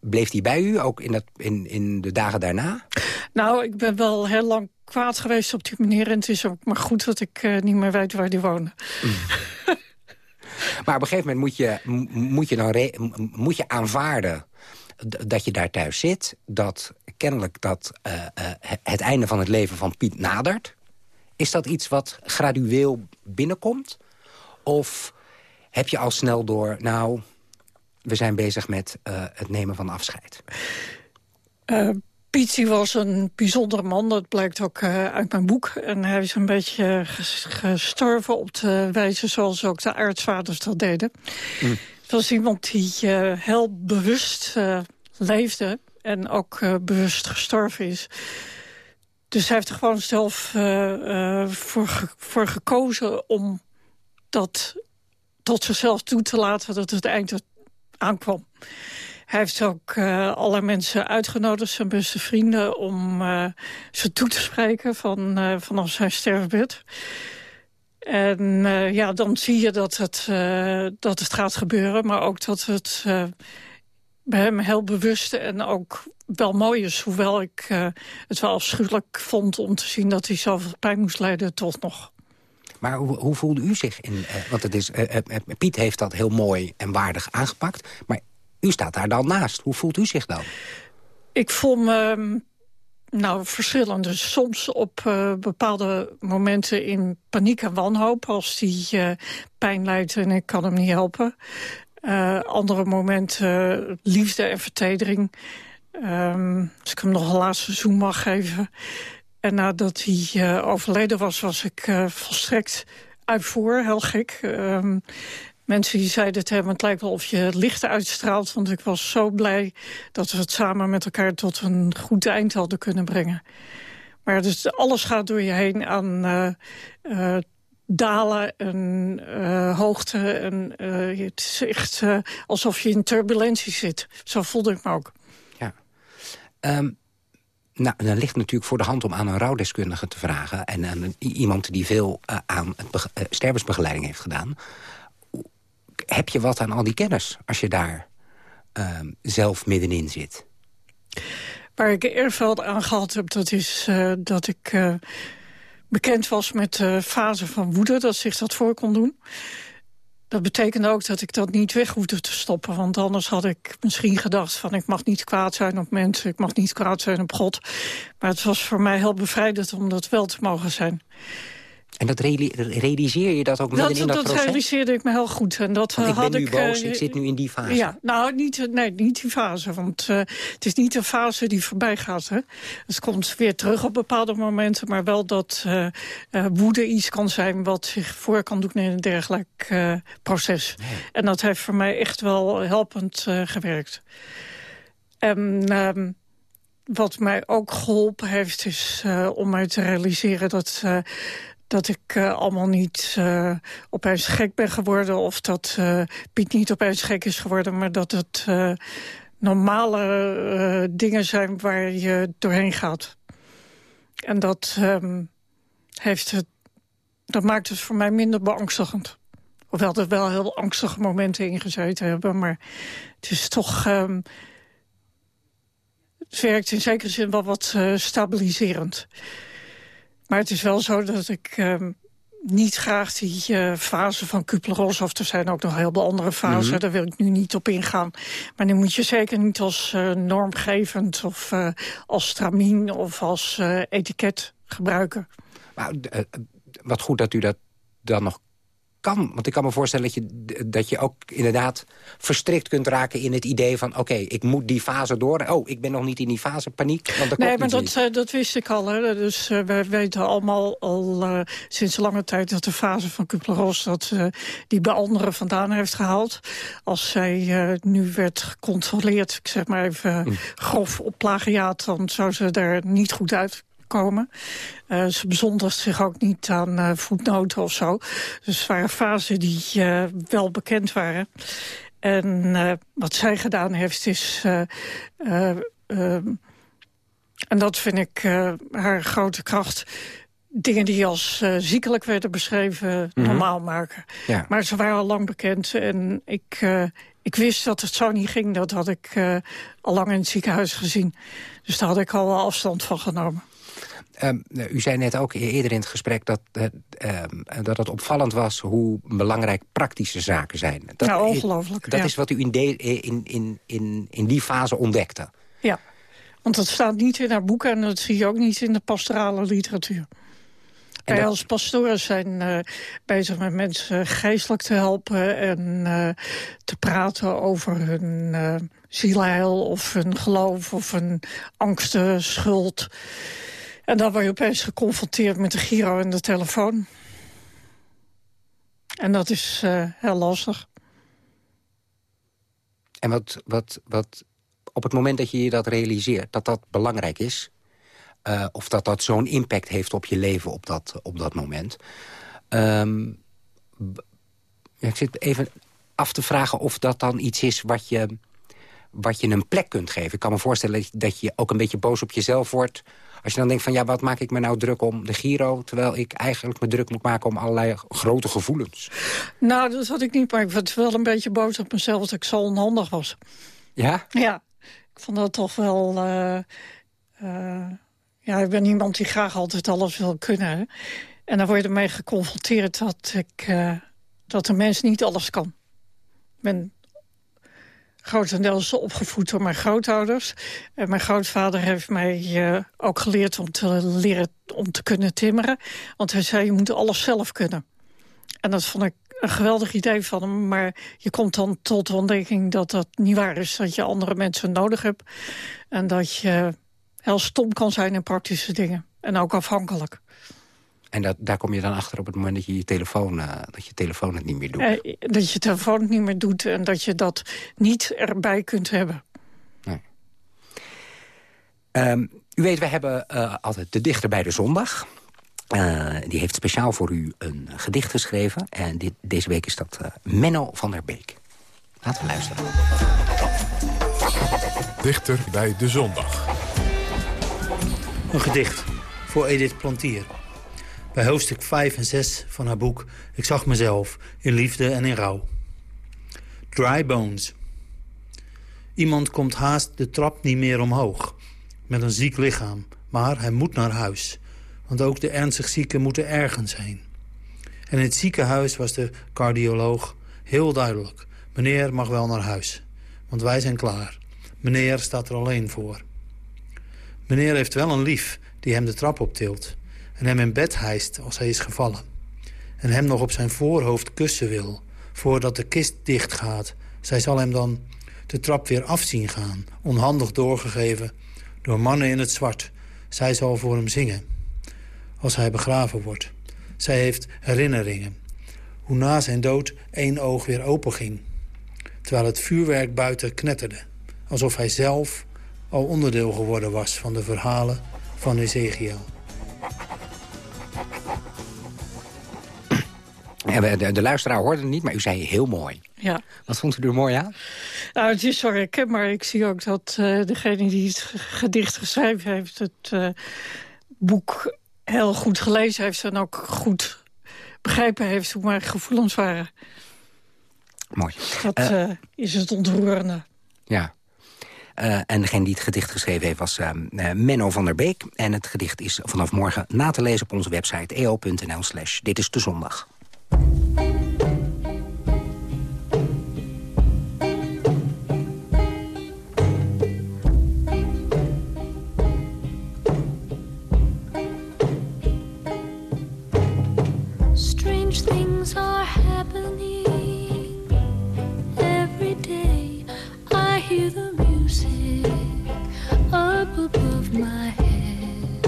bleef die bij u, ook in, dat, in, in de dagen daarna? Nou, ik ben wel heel lang kwaad geweest op die meneer. En het is ook maar goed dat ik uh, niet meer weet waar die woonde. Mm. [laughs] maar op een gegeven moment moet je, moet je, dan moet je aanvaarden dat je daar thuis zit. Dat kennelijk dat, uh, uh, het einde van het leven van Piet nadert. Is dat iets wat gradueel binnenkomt? Of heb je al snel door, nou, we zijn bezig met het nemen van afscheid? Pietje was een bijzondere man, dat blijkt ook uh, uit mijn boek. En hij is een beetje gestorven op de wijze zoals ook de aartsvaders dat deden. Mm. Het was iemand die uh, heel bewust uh, leefde en ook bewust gestorven is. Dus hij heeft er gewoon zelf voor, ge voor gekozen om dat tot zichzelf toe te laten dat het eind aankwam. Hij heeft ook uh, alle mensen uitgenodigd, zijn beste vrienden... om uh, ze toe te spreken van, uh, vanaf zijn sterfbed. En ja, dan zie je dat het, dat het gaat gebeuren... maar ook dat het bij hem heel bewust en ook wel mooi is. Hoewel ik het wel afschuwelijk vond om te zien dat hij zoveel pijn moest lijden, toch nog. Maar hoe, hoe voelde u zich? In, want het is, Piet heeft dat heel mooi en waardig aangepakt. Maar u staat daar dan naast. Hoe voelt u zich dan? Ik voel me nou, verschillende. Soms op bepaalde momenten in paniek en wanhoop... als die pijn lijdt en ik kan hem niet helpen. Andere momenten liefde en vertedering. Um, als ik hem nog een laatste zoen mag geven. En nadat hij overleden was, was ik volstrekt uitvoer, heel gek. Um, Mensen die zeiden tegen me, het lijkt wel of je licht uitstraalt... want ik was zo blij dat we het samen met elkaar tot een goed eind hadden kunnen brengen. Maar dus alles gaat door je heen aan uh, dalen en uh, hoogte. En, het is echt alsof je in turbulentie zit. Zo voelde ik me ook. Ja. Um, nou, dan ligt het natuurlijk voor de hand om aan een rouwdeskundige te vragen... en aan iemand die veel aan het stervensbegeleiding heeft gedaan heb je wat aan al die kennis als je daar uh, zelf middenin zit? Waar ik veel aan gehad heb, dat is uh, dat ik bekend was met de fase van woede, dat zich dat voor kon doen. Dat betekende ook dat ik dat niet weg hoefde te stoppen. Want anders had ik misschien gedacht van ik mag niet kwaad zijn op mensen. Ik mag niet kwaad zijn op God. Maar het was voor mij heel bevrijdend om dat wel te mogen zijn. En dat realiseer je dat ook midden dat, in dat, dat proces? Dat realiseerde ik me heel goed. En dat want ik had ben nu ik, boos, uh, ik zit nu in die fase. Ja, nou, niet, nee, niet die fase. Want uh, het is niet een fase die voorbij gaat. Hè. Het komt weer terug op bepaalde momenten. Maar wel dat uh, woede iets kan zijn wat zich voor kan doen in een dergelijk proces. Nee. En dat heeft voor mij echt wel helpend gewerkt. En... Um, wat mij ook geholpen heeft, is uh, om mij te realiseren dat, uh, dat ik uh, allemaal niet opeens gek ben geworden... of dat Piet niet opeens gek is geworden, maar dat het normale dingen zijn waar je doorheen gaat. En dat, um, heeft het, dat maakt het voor mij minder beangstigend. Hoewel er wel heel angstige momenten in gezeten hebben. Maar het is toch... Um, het werkt in zekere zin wel wat uh, stabiliserend. Maar het is wel zo dat ik um, niet graag die uh, fase van Kupleros... of er zijn ook nog heel veel andere fasen, mm -hmm. daar wil ik nu niet op ingaan. Maar die moet je zeker niet als uh, normgevend of uh, als stramien of als etiket gebruiken. Maar, wat goed dat u dat dan nog kan. Want ik kan me voorstellen dat je, dat je ook inderdaad verstrikt kunt raken in het idee van... oké, ik moet die fase door. Oh, ik ben nog niet in die fase paniek. Want dat nee, maar dat, uh, dat wist ik al. Hè. Dus uh, we weten allemaal al uh, sinds lange tijd dat de fase van Kubler-Ross... dat die bij anderen vandaan heeft gehaald. Als zij nu werd gecontroleerd, ik zeg maar even mm. grof op plagiaat... dan zou ze er niet goed uit komen. Uh, ze bezondigt zich ook niet aan uh, voetnoten of zo. Dus het waren fasen die uh, wel bekend waren. En wat zij gedaan heeft is... en dat vind ik haar grote kracht dingen die als uh, ziekelijk werden beschreven mm -hmm. normaal maken. Ja. Maar ze waren al lang bekend en ik, uh, ik wist dat het zo niet ging. Dat had ik uh, al lang in het ziekenhuis gezien. Dus daar had ik al afstand van genomen. Um, u zei net ook eerder in het gesprek dat, uh, um, dat het opvallend was... hoe belangrijk praktische zaken zijn. Dat, ja, ongelooflijk. Dat ja. is wat u in, de, in, in, in, in die fase ontdekte. Ja, want dat staat niet in haar boeken... en dat zie je ook niet in de pastorale literatuur. Wij dat... als pastoren zijn uh, bezig met mensen geestelijk te helpen... en uh, te praten over hun uh, zielheil of hun geloof of hun angsten, schuld... En dan word je opeens geconfronteerd met de Giro en de telefoon. En dat is uh, heel lastig. En wat, wat, wat op het moment dat je je dat realiseert, dat dat belangrijk is... Uh, of dat dat zo'n impact heeft op je leven op dat, op dat moment... Ja, ik zit even af te vragen of dat dan iets is wat je, wat je een plek kunt geven. Ik kan me voorstellen dat je ook een beetje boos op jezelf wordt als je dan denkt van ja, wat maak ik me nou druk om de Giro... terwijl ik eigenlijk me druk moet maken om allerlei grote gevoelens. Nou, dat had ik niet, maar ik was wel een beetje boos op mezelf... dat ik zo onhandig was. Ja? Ja, ik vond dat toch wel... Uh, uh, ja, ik ben iemand die graag altijd alles wil kunnen. En dan word je ermee geconfronteerd dat, ik, uh, dat een mens niet alles kan. Ik ben grotendeels opgevoed door mijn grootouders. En mijn grootvader heeft mij uh, ook geleerd om te leren om te kunnen timmeren. Want hij zei, je moet alles zelf kunnen. En dat vond ik een geweldig idee van hem. Maar je komt dan tot de ontdekking dat dat niet waar is. Dat je andere mensen nodig hebt. En dat je heel stom kan zijn in praktische dingen. En ook afhankelijk. En dat, daar kom je dan achter op het moment dat je je telefoon, uh, dat je telefoon het niet meer doet. Eh, dat je telefoon het niet meer doet en dat je dat niet erbij kunt hebben. Nee. Um, u weet, we hebben uh, altijd de dichter bij de zondag. Uh, die heeft speciaal voor u een gedicht geschreven. En dit, deze week is dat Menno van der Beek. Laten we luisteren. Dichter bij de zondag. Een gedicht voor Edith Plantier. Bij hoofdstuk 5 en 6 van haar boek Ik zag mezelf in liefde en in rouw. Dry Bones. Iemand komt haast de trap niet meer omhoog. Met een ziek lichaam, maar hij moet naar huis. Want ook de ernstig zieken moeten ergens zijn. En in het ziekenhuis was de cardioloog heel duidelijk. Meneer mag wel naar huis, want wij zijn klaar. Meneer staat er alleen voor. Meneer heeft wel een lief die hem de trap optilt en hem in bed hijst als hij is gevallen. En hem nog op zijn voorhoofd kussen wil, voordat de kist dicht gaat. Zij zal hem dan de trap weer afzien gaan, onhandig doorgegeven door mannen in het zwart. Zij zal voor hem zingen, als hij begraven wordt. Zij heeft herinneringen, hoe na zijn dood één oog weer open ging. Terwijl het vuurwerk buiten knetterde, alsof hij zelf al onderdeel geworden was van de verhalen van Ezekiel. De, de luisteraar hoorde het niet, maar u zei heel mooi. Ja. Wat vond u er mooi aan? Nou, het is zo maar ik zie ook dat eh, degene die het ge- gedicht geschreven heeft... het eh, boek heel goed gelezen heeft en ook goed begrijpen heeft... hoe mijn gevoelens waren. Mooi. Dat Eh. is het ontroerende. Ja. En degene die het gedicht geschreven heeft was eh, eh, Menno van der Beek. En het gedicht is vanaf morgen na te lezen op onze website eo.nl slash dit is de zondag. Above my head.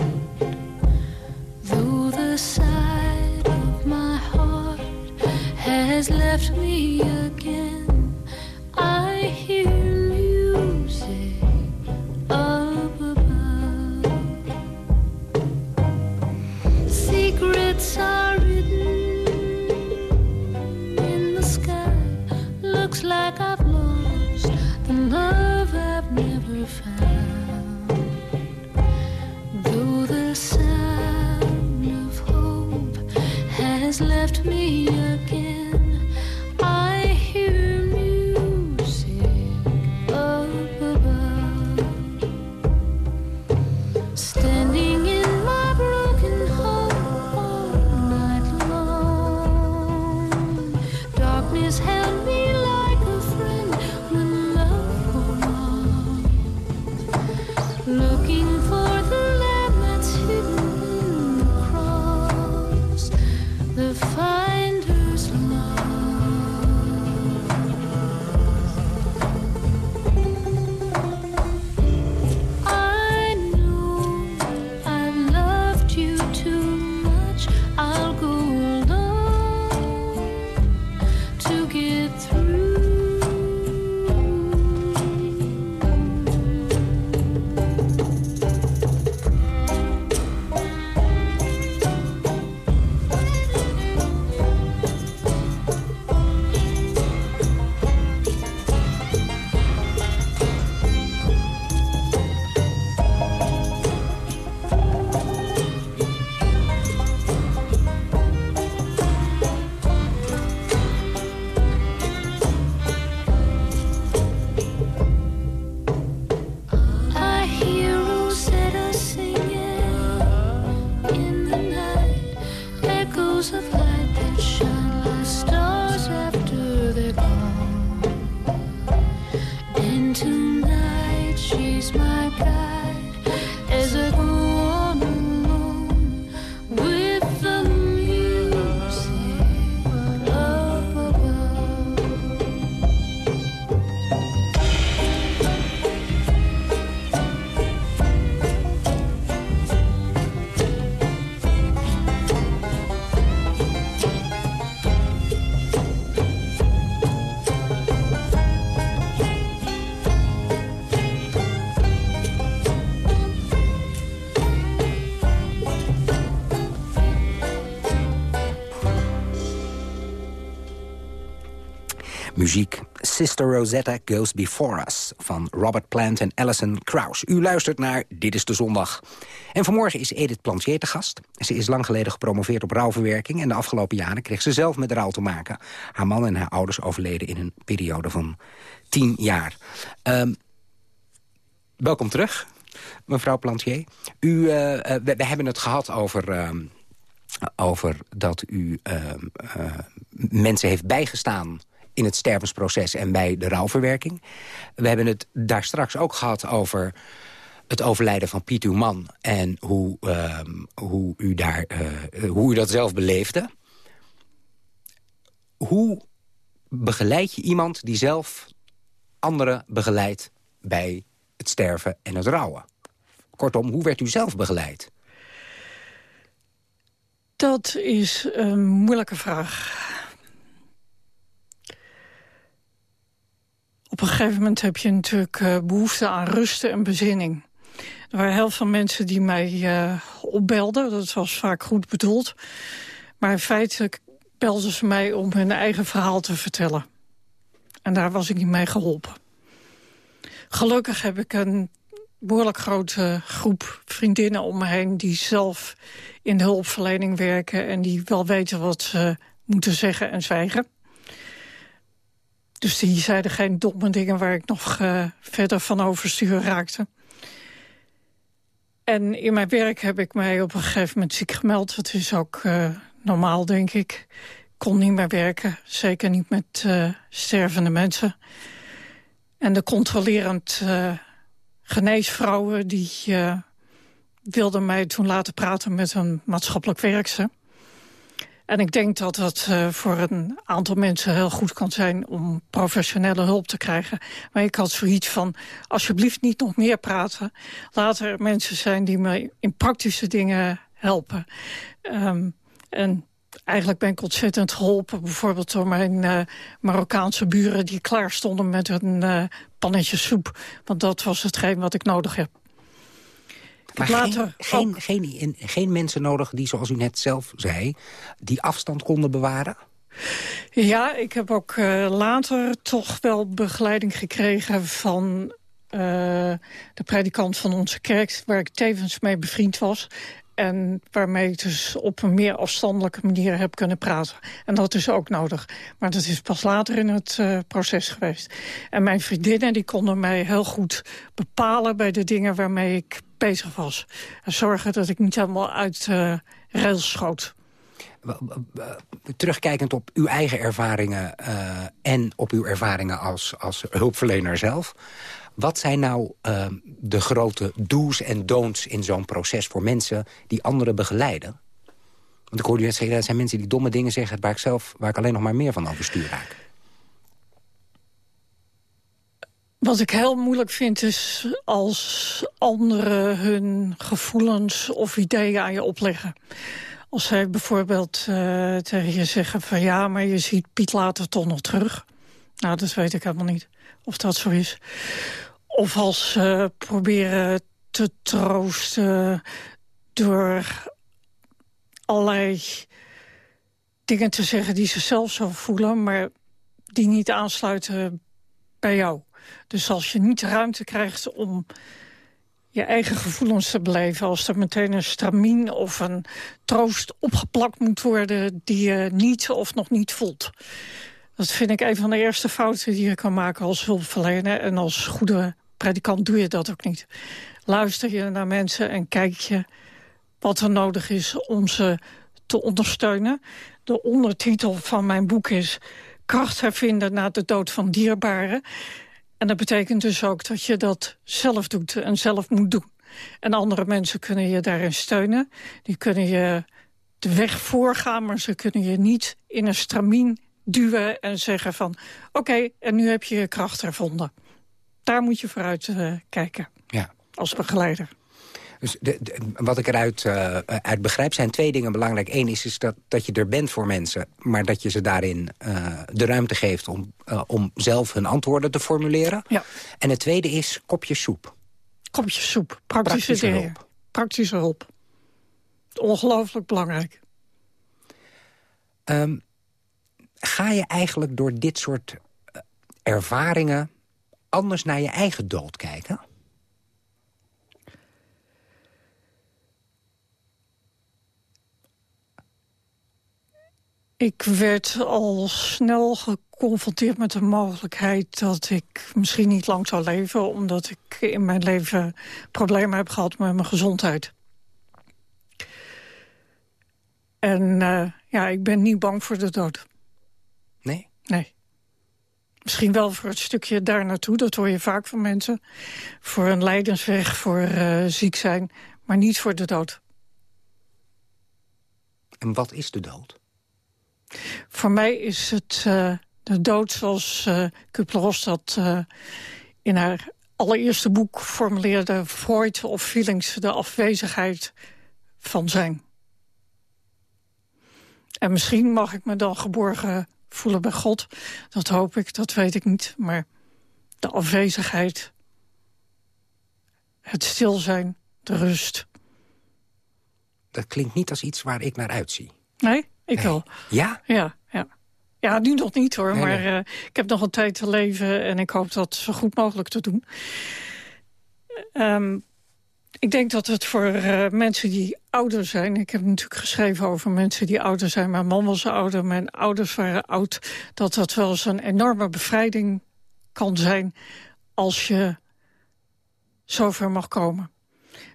Though the side left me again, I hear music up above. Secrets are written in the sky. Looks like I've lost the love I've never found. Sister Rosetta Goes Before Us van Robert Plant en Alison Krauss. U luistert naar Dit is de Zondag. En vanmorgen is Edith Plantier te gast. Ze is lang geleden gepromoveerd op rouwverwerking... en de afgelopen jaren kreeg ze zelf met rouw te maken. Haar man en haar ouders overleden in een periode van tien jaar. Ehm, welkom terug, mevrouw Plantier. U, eh, eh, we, hebben het gehad over... ehm, over dat u ehm, eh, mensen heeft bijgestaan in het stervensproces en bij de rouwverwerking. We hebben het daar straks ook gehad over het overlijden van Piet, uw man... en hoe, ehm, hoe, u, daar, eh, hoe u dat zelf beleefde. Hoe begeleid je iemand die zelf anderen begeleidt... bij het sterven en het rouwen? Kortom, hoe werd u zelf begeleid? Dat is een moeilijke vraag. Op een gegeven moment heb je natuurlijk uh, behoefte aan rust en bezinning. Er waren heel veel mensen die mij uh, opbelden. Dat was vaak goed bedoeld. Maar in feite belden ze mij om hun eigen verhaal te vertellen. En daar was ik niet mee geholpen. Gelukkig heb ik een behoorlijk grote groep vriendinnen om me heen... die zelf in de hulpverlening werken... en die wel weten wat ze moeten zeggen en zwijgen. Dus die zeiden geen domme dingen waar ik nog uh, verder van overstuur raakte. En in mijn werk heb ik mij op een gegeven moment ziek gemeld. Dat is ook uh, normaal, denk ik. Ik kon niet meer werken, zeker niet met uh, stervende mensen. En de controlerend geneesvrouwen... die wilden mij toen laten praten met een maatschappelijk werkster. En ik denk dat dat uh, voor een aantal mensen heel goed kan zijn... om professionele hulp te krijgen. Maar ik had zoiets van, alsjeblieft niet nog meer praten. Laat er mensen zijn die me in praktische dingen helpen. Um, en eigenlijk ben ik ontzettend geholpen. Bijvoorbeeld door mijn uh, Marokkaanse buren die klaar stonden met een uh, pannetje soep. Want dat was hetgeen wat ik nodig heb. Maar geen, geen, geen, geen mensen nodig die, zoals u net zelf zei... die afstand konden bewaren? Ja, ik heb ook uh, later toch wel begeleiding gekregen van uh, de predikant van onze kerk... waar ik tevens mee bevriend was. En waarmee ik dus op een meer afstandelijke manier heb kunnen praten. En dat is ook nodig. Maar dat is pas later in het uh, proces geweest. En mijn vriendinnen die konden mij heel goed bepalen... bij de dingen waarmee ik bezig was. En zorgen dat ik niet helemaal uit uh, rails schoot. Terugkijkend op uw eigen ervaringen uh, en op uw ervaringen als, als hulpverlener zelf... Wat zijn nou uh, de grote do's en don'ts in zo'n proces voor mensen die anderen begeleiden? Want ik hoorde u net zeggen, dat zijn mensen die domme dingen zeggen... waar ik zelf waar ik alleen nog maar meer van overstuur raak. Wat ik heel moeilijk vind is als anderen hun gevoelens of ideeën aan je opleggen. Als zij bijvoorbeeld uh, tegen je zeggen van ja, maar je ziet Piet later toch nog terug. Nou, dat weet ik helemaal niet of dat zo is. Of als ze proberen te troosten door allerlei dingen te zeggen die ze zelf zo voelen... maar die niet aansluiten bij jou. Dus als je niet ruimte krijgt om je eigen gevoelens te beleven... als er meteen een stramien of een troost opgeplakt moet worden... die je niet of nog niet voelt. Dat vind ik een van de eerste fouten die je kan maken als hulpverlener... en als goede predikant doe je dat ook niet. Luister je naar mensen en kijk je wat er nodig is om ze te ondersteunen. De ondertitel van mijn boek is... Kracht hervinden na de dood van dierbaren. En dat betekent dus ook dat je dat zelf doet en zelf moet doen. En andere mensen kunnen je daarin steunen. Die kunnen je de weg voorgaan, maar ze kunnen je niet in een stramien duwen en zeggen van... oké, en nu heb je je kracht hervonden. Daar moet je vooruit uh, kijken ja. als begeleider. Dus de, wat ik eruit uh, uit begrijp zijn twee dingen belangrijk. Eén is, is dat, dat je er bent voor mensen, maar dat je ze daarin uh, de ruimte geeft... om, om zelf hun antwoorden te formuleren. Ja. En het tweede is kopje soep. Kopje soep, praktische, Praktische dingen. Hulp. Praktische hulp. Ongelooflijk belangrijk. Um, ga je eigenlijk door dit soort ervaringen anders naar je eigen dood kijken? Ik werd al snel geconfronteerd met de mogelijkheid dat ik misschien niet lang zou leven... omdat ik in mijn leven problemen heb gehad met mijn gezondheid. En uh, ja, ik ben niet bang voor de dood. Nee? Nee. Misschien wel voor het stukje daar naartoe, dat hoor je vaak van mensen. Voor een leidensweg, voor uh, ziek zijn, maar niet voor de dood. En wat is de dood? Voor mij is het uh, de dood zoals uh, Kubler-Ross dat uh, in haar allereerste boek formuleerde... Freud of feelings, de afwezigheid van zijn. En misschien mag ik me dan geborgen voelen bij God. Dat hoop ik, dat weet ik niet. Maar de afwezigheid, het stil zijn, de rust. Dat klinkt niet als iets waar ik naar uitzie. Nee, ik Nee. wel. Ja? Ja, ja. Ja, nu nog niet hoor, Nee, maar nee. eh, ik heb nog een tijd te leven... en ik hoop dat zo goed mogelijk te doen. Ehm, ik denk dat het voor eh, mensen die ouder zijn... ik heb natuurlijk geschreven over mensen die ouder zijn. Mijn man was ouder, mijn ouders waren oud... dat dat wel eens een enorme bevrijding kan zijn... als je zover mag komen.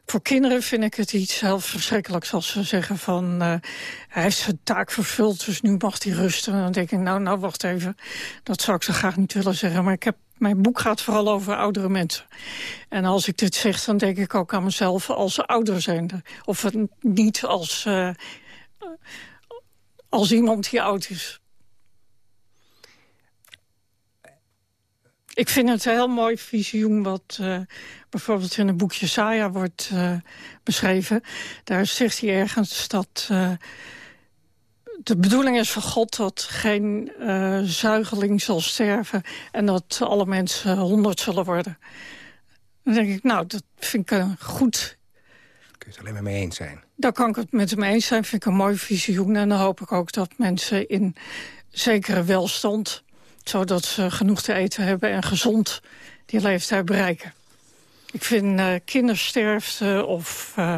Voor kinderen vind ik het iets heel verschrikkelijks als ze zeggen van... eh, hij heeft zijn taak vervuld, dus nu mag hij rusten. En dan denk ik, nou, nou, wacht even. Dat zou ik zo graag niet willen zeggen. Maar ik heb, mijn boek gaat vooral over oudere mensen. En als ik dit zeg, dan denk ik ook aan mezelf als ouder zijnde. Of niet als, eh, als iemand die oud is. Ik vind het een heel mooi visioen wat eh, bijvoorbeeld in het boekje Saya wordt eh, beschreven. Daar zegt hij ergens dat de bedoeling is van God dat geen eh, zuigeling zal sterven... en dat alle mensen honderd zullen worden. Dan denk ik, nou, dat vind ik een goed... Kun je het alleen maar mee eens zijn. Daar kan ik het met hem eens zijn, vind ik een mooi visioen. En dan hoop ik ook dat mensen in zekere welstand... zodat ze genoeg te eten hebben en gezond die leeftijd bereiken. Ik vind eh, kindersterfte of eh,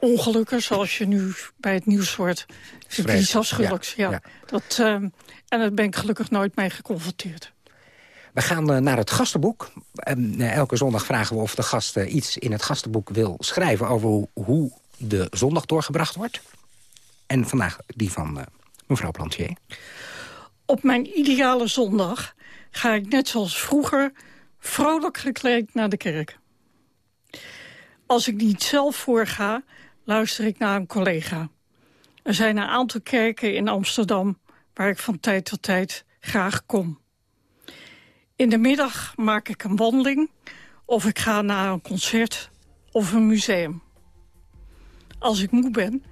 ongelukken, zoals je nu bij het nieuws hoort... iets afschuwelijks. ja. Dat, eh, en daar ben ik gelukkig nooit mee geconfronteerd. We gaan eh, naar het gastenboek. En, eh, elke zondag vragen we of de gast eh, iets in het gastenboek wil schrijven... over hoe, de zondag doorgebracht wordt. En vandaag die van mevrouw Plantier. Op mijn ideale zondag ga ik net zoals vroeger vrolijk gekleed naar de kerk. Als ik niet zelf voorga, luister ik naar een collega. Er zijn een aantal kerken in Amsterdam waar ik van tijd tot tijd graag kom. In de middag maak ik een wandeling of ik ga naar een concert of een museum. Als ik moe ben,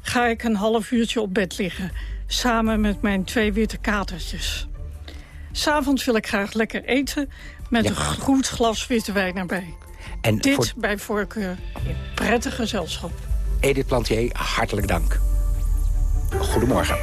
ga ik een half uurtje op bed liggen... samen met mijn twee witte katertjes. S'avonds wil ik graag lekker eten met Ja. een goed glas witte wijn erbij. En Dit voor bij voorkeur in prettig gezelschap. Edith Plantier, hartelijk dank. Goedemorgen.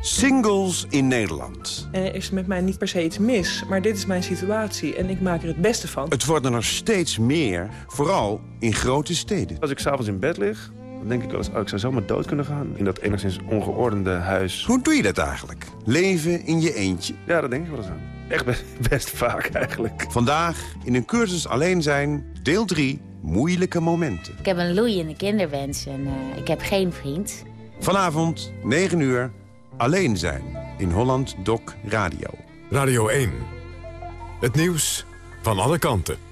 Singles in Nederland. Er is met mij niet per se iets mis, maar dit is mijn situatie en ik maak er het beste van. Het worden er steeds meer, vooral in grote steden. Als ik s'avonds in bed lig, dan denk ik wel eens... Oh, ik zou zomaar dood kunnen gaan in dat enigszins ongeordende huis. Hoe doe je dat eigenlijk? Leven in je eentje. Ja, dat denk ik wel eens aan. Echt best, [laughs] best vaak eigenlijk. Vandaag in een cursus alleen zijn, deel 3, moeilijke momenten. Ik heb een loeiende kinderwens en eh, ik heb geen vriend. Vanavond, 9 uur, alleen zijn in Holland Doc Radio. Radio 1. Het nieuws van alle kanten.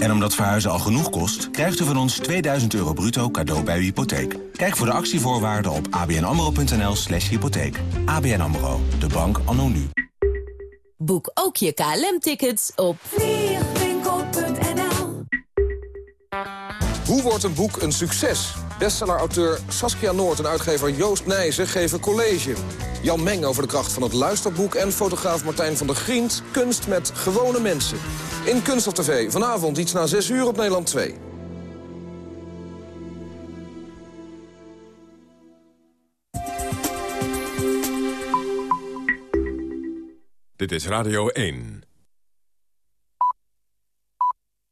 En omdat verhuizen al genoeg kost... krijgt u van ons 2000 euro bruto cadeau bij uw hypotheek. Kijk voor de actievoorwaarden op abnamro.nl slash hypotheek. ABN AMRO. De bank anno nu. Boek ook je KLM-tickets op Hoe wordt een boek een succes? Bestseller-auteur Saskia Noord en uitgever Joost Nijzen geven college. Jan Meng over de kracht van het luisterboek... en fotograaf Martijn van der Grient kunst met gewone mensen. In Kunst of TV, vanavond iets na 6 uur op Nederland 2. Dit is Radio 1.